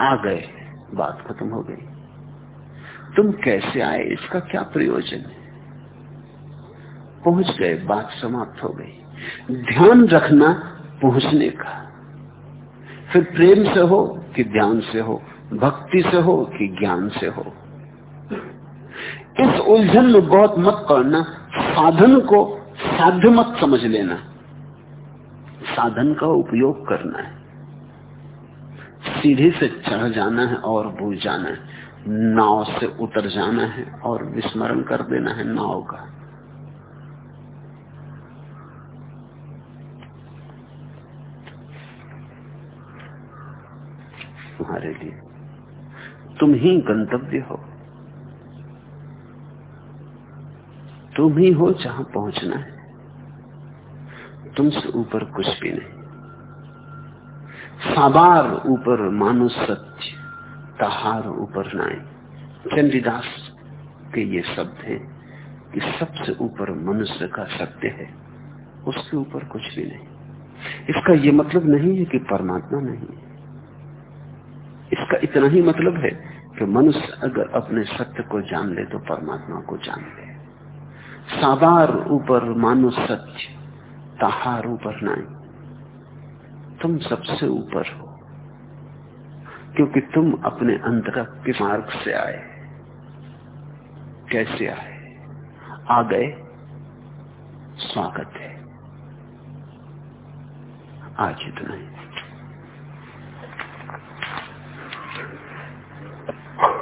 आ गए, बात खत्म हो गई। तुम कैसे आए? इसका क्या प्रयोजन है? पहुँच गए, बात समाप्त हो गई। ध्यान रखना पहुँचने का। फिर प्रेम से हो कि ध्यान से हो, भक्ति से हो कि ज्ञान से हो। इस उलझन में बहुत मत पड़ना, साधन को साध्य मत समझ लेना। साधन का उपयोग करना है। सीढ़ी से चढ़ जाना है और भूल जाना है। नाव से उतर जाना है और विस्मरण कर देना है नाव का। तुम्हारे लिए। तुम ही गंतव्य हो। तुम ही हो जहाँ पहुँचना है। तुमसे ऊपर कुछ भी नहीं। साबार ऊपर मानो सत्य, तहार ऊपर नाई। चंडीदास के ये शब्द हैं कि सबसे ऊपर मनुष्य का सत्य है, उसके ऊपर कुछ भी नहीं। इसका यह मतलब नहीं है कि परमात्मा नहीं इसका इतना ही मतलब है कि मनुष्य अगर अपने सत्य को जान ले तो परमात्मा को जान ले। साबार ऊपर मानो सत्य, ताहार ऊपर नहीं तुम सबसे ऊपर हो, क्योंकि तुम अपने अंतर के मार्ग से आए। कैसे आए? आ गए? स्वागत है। आज इतना ही।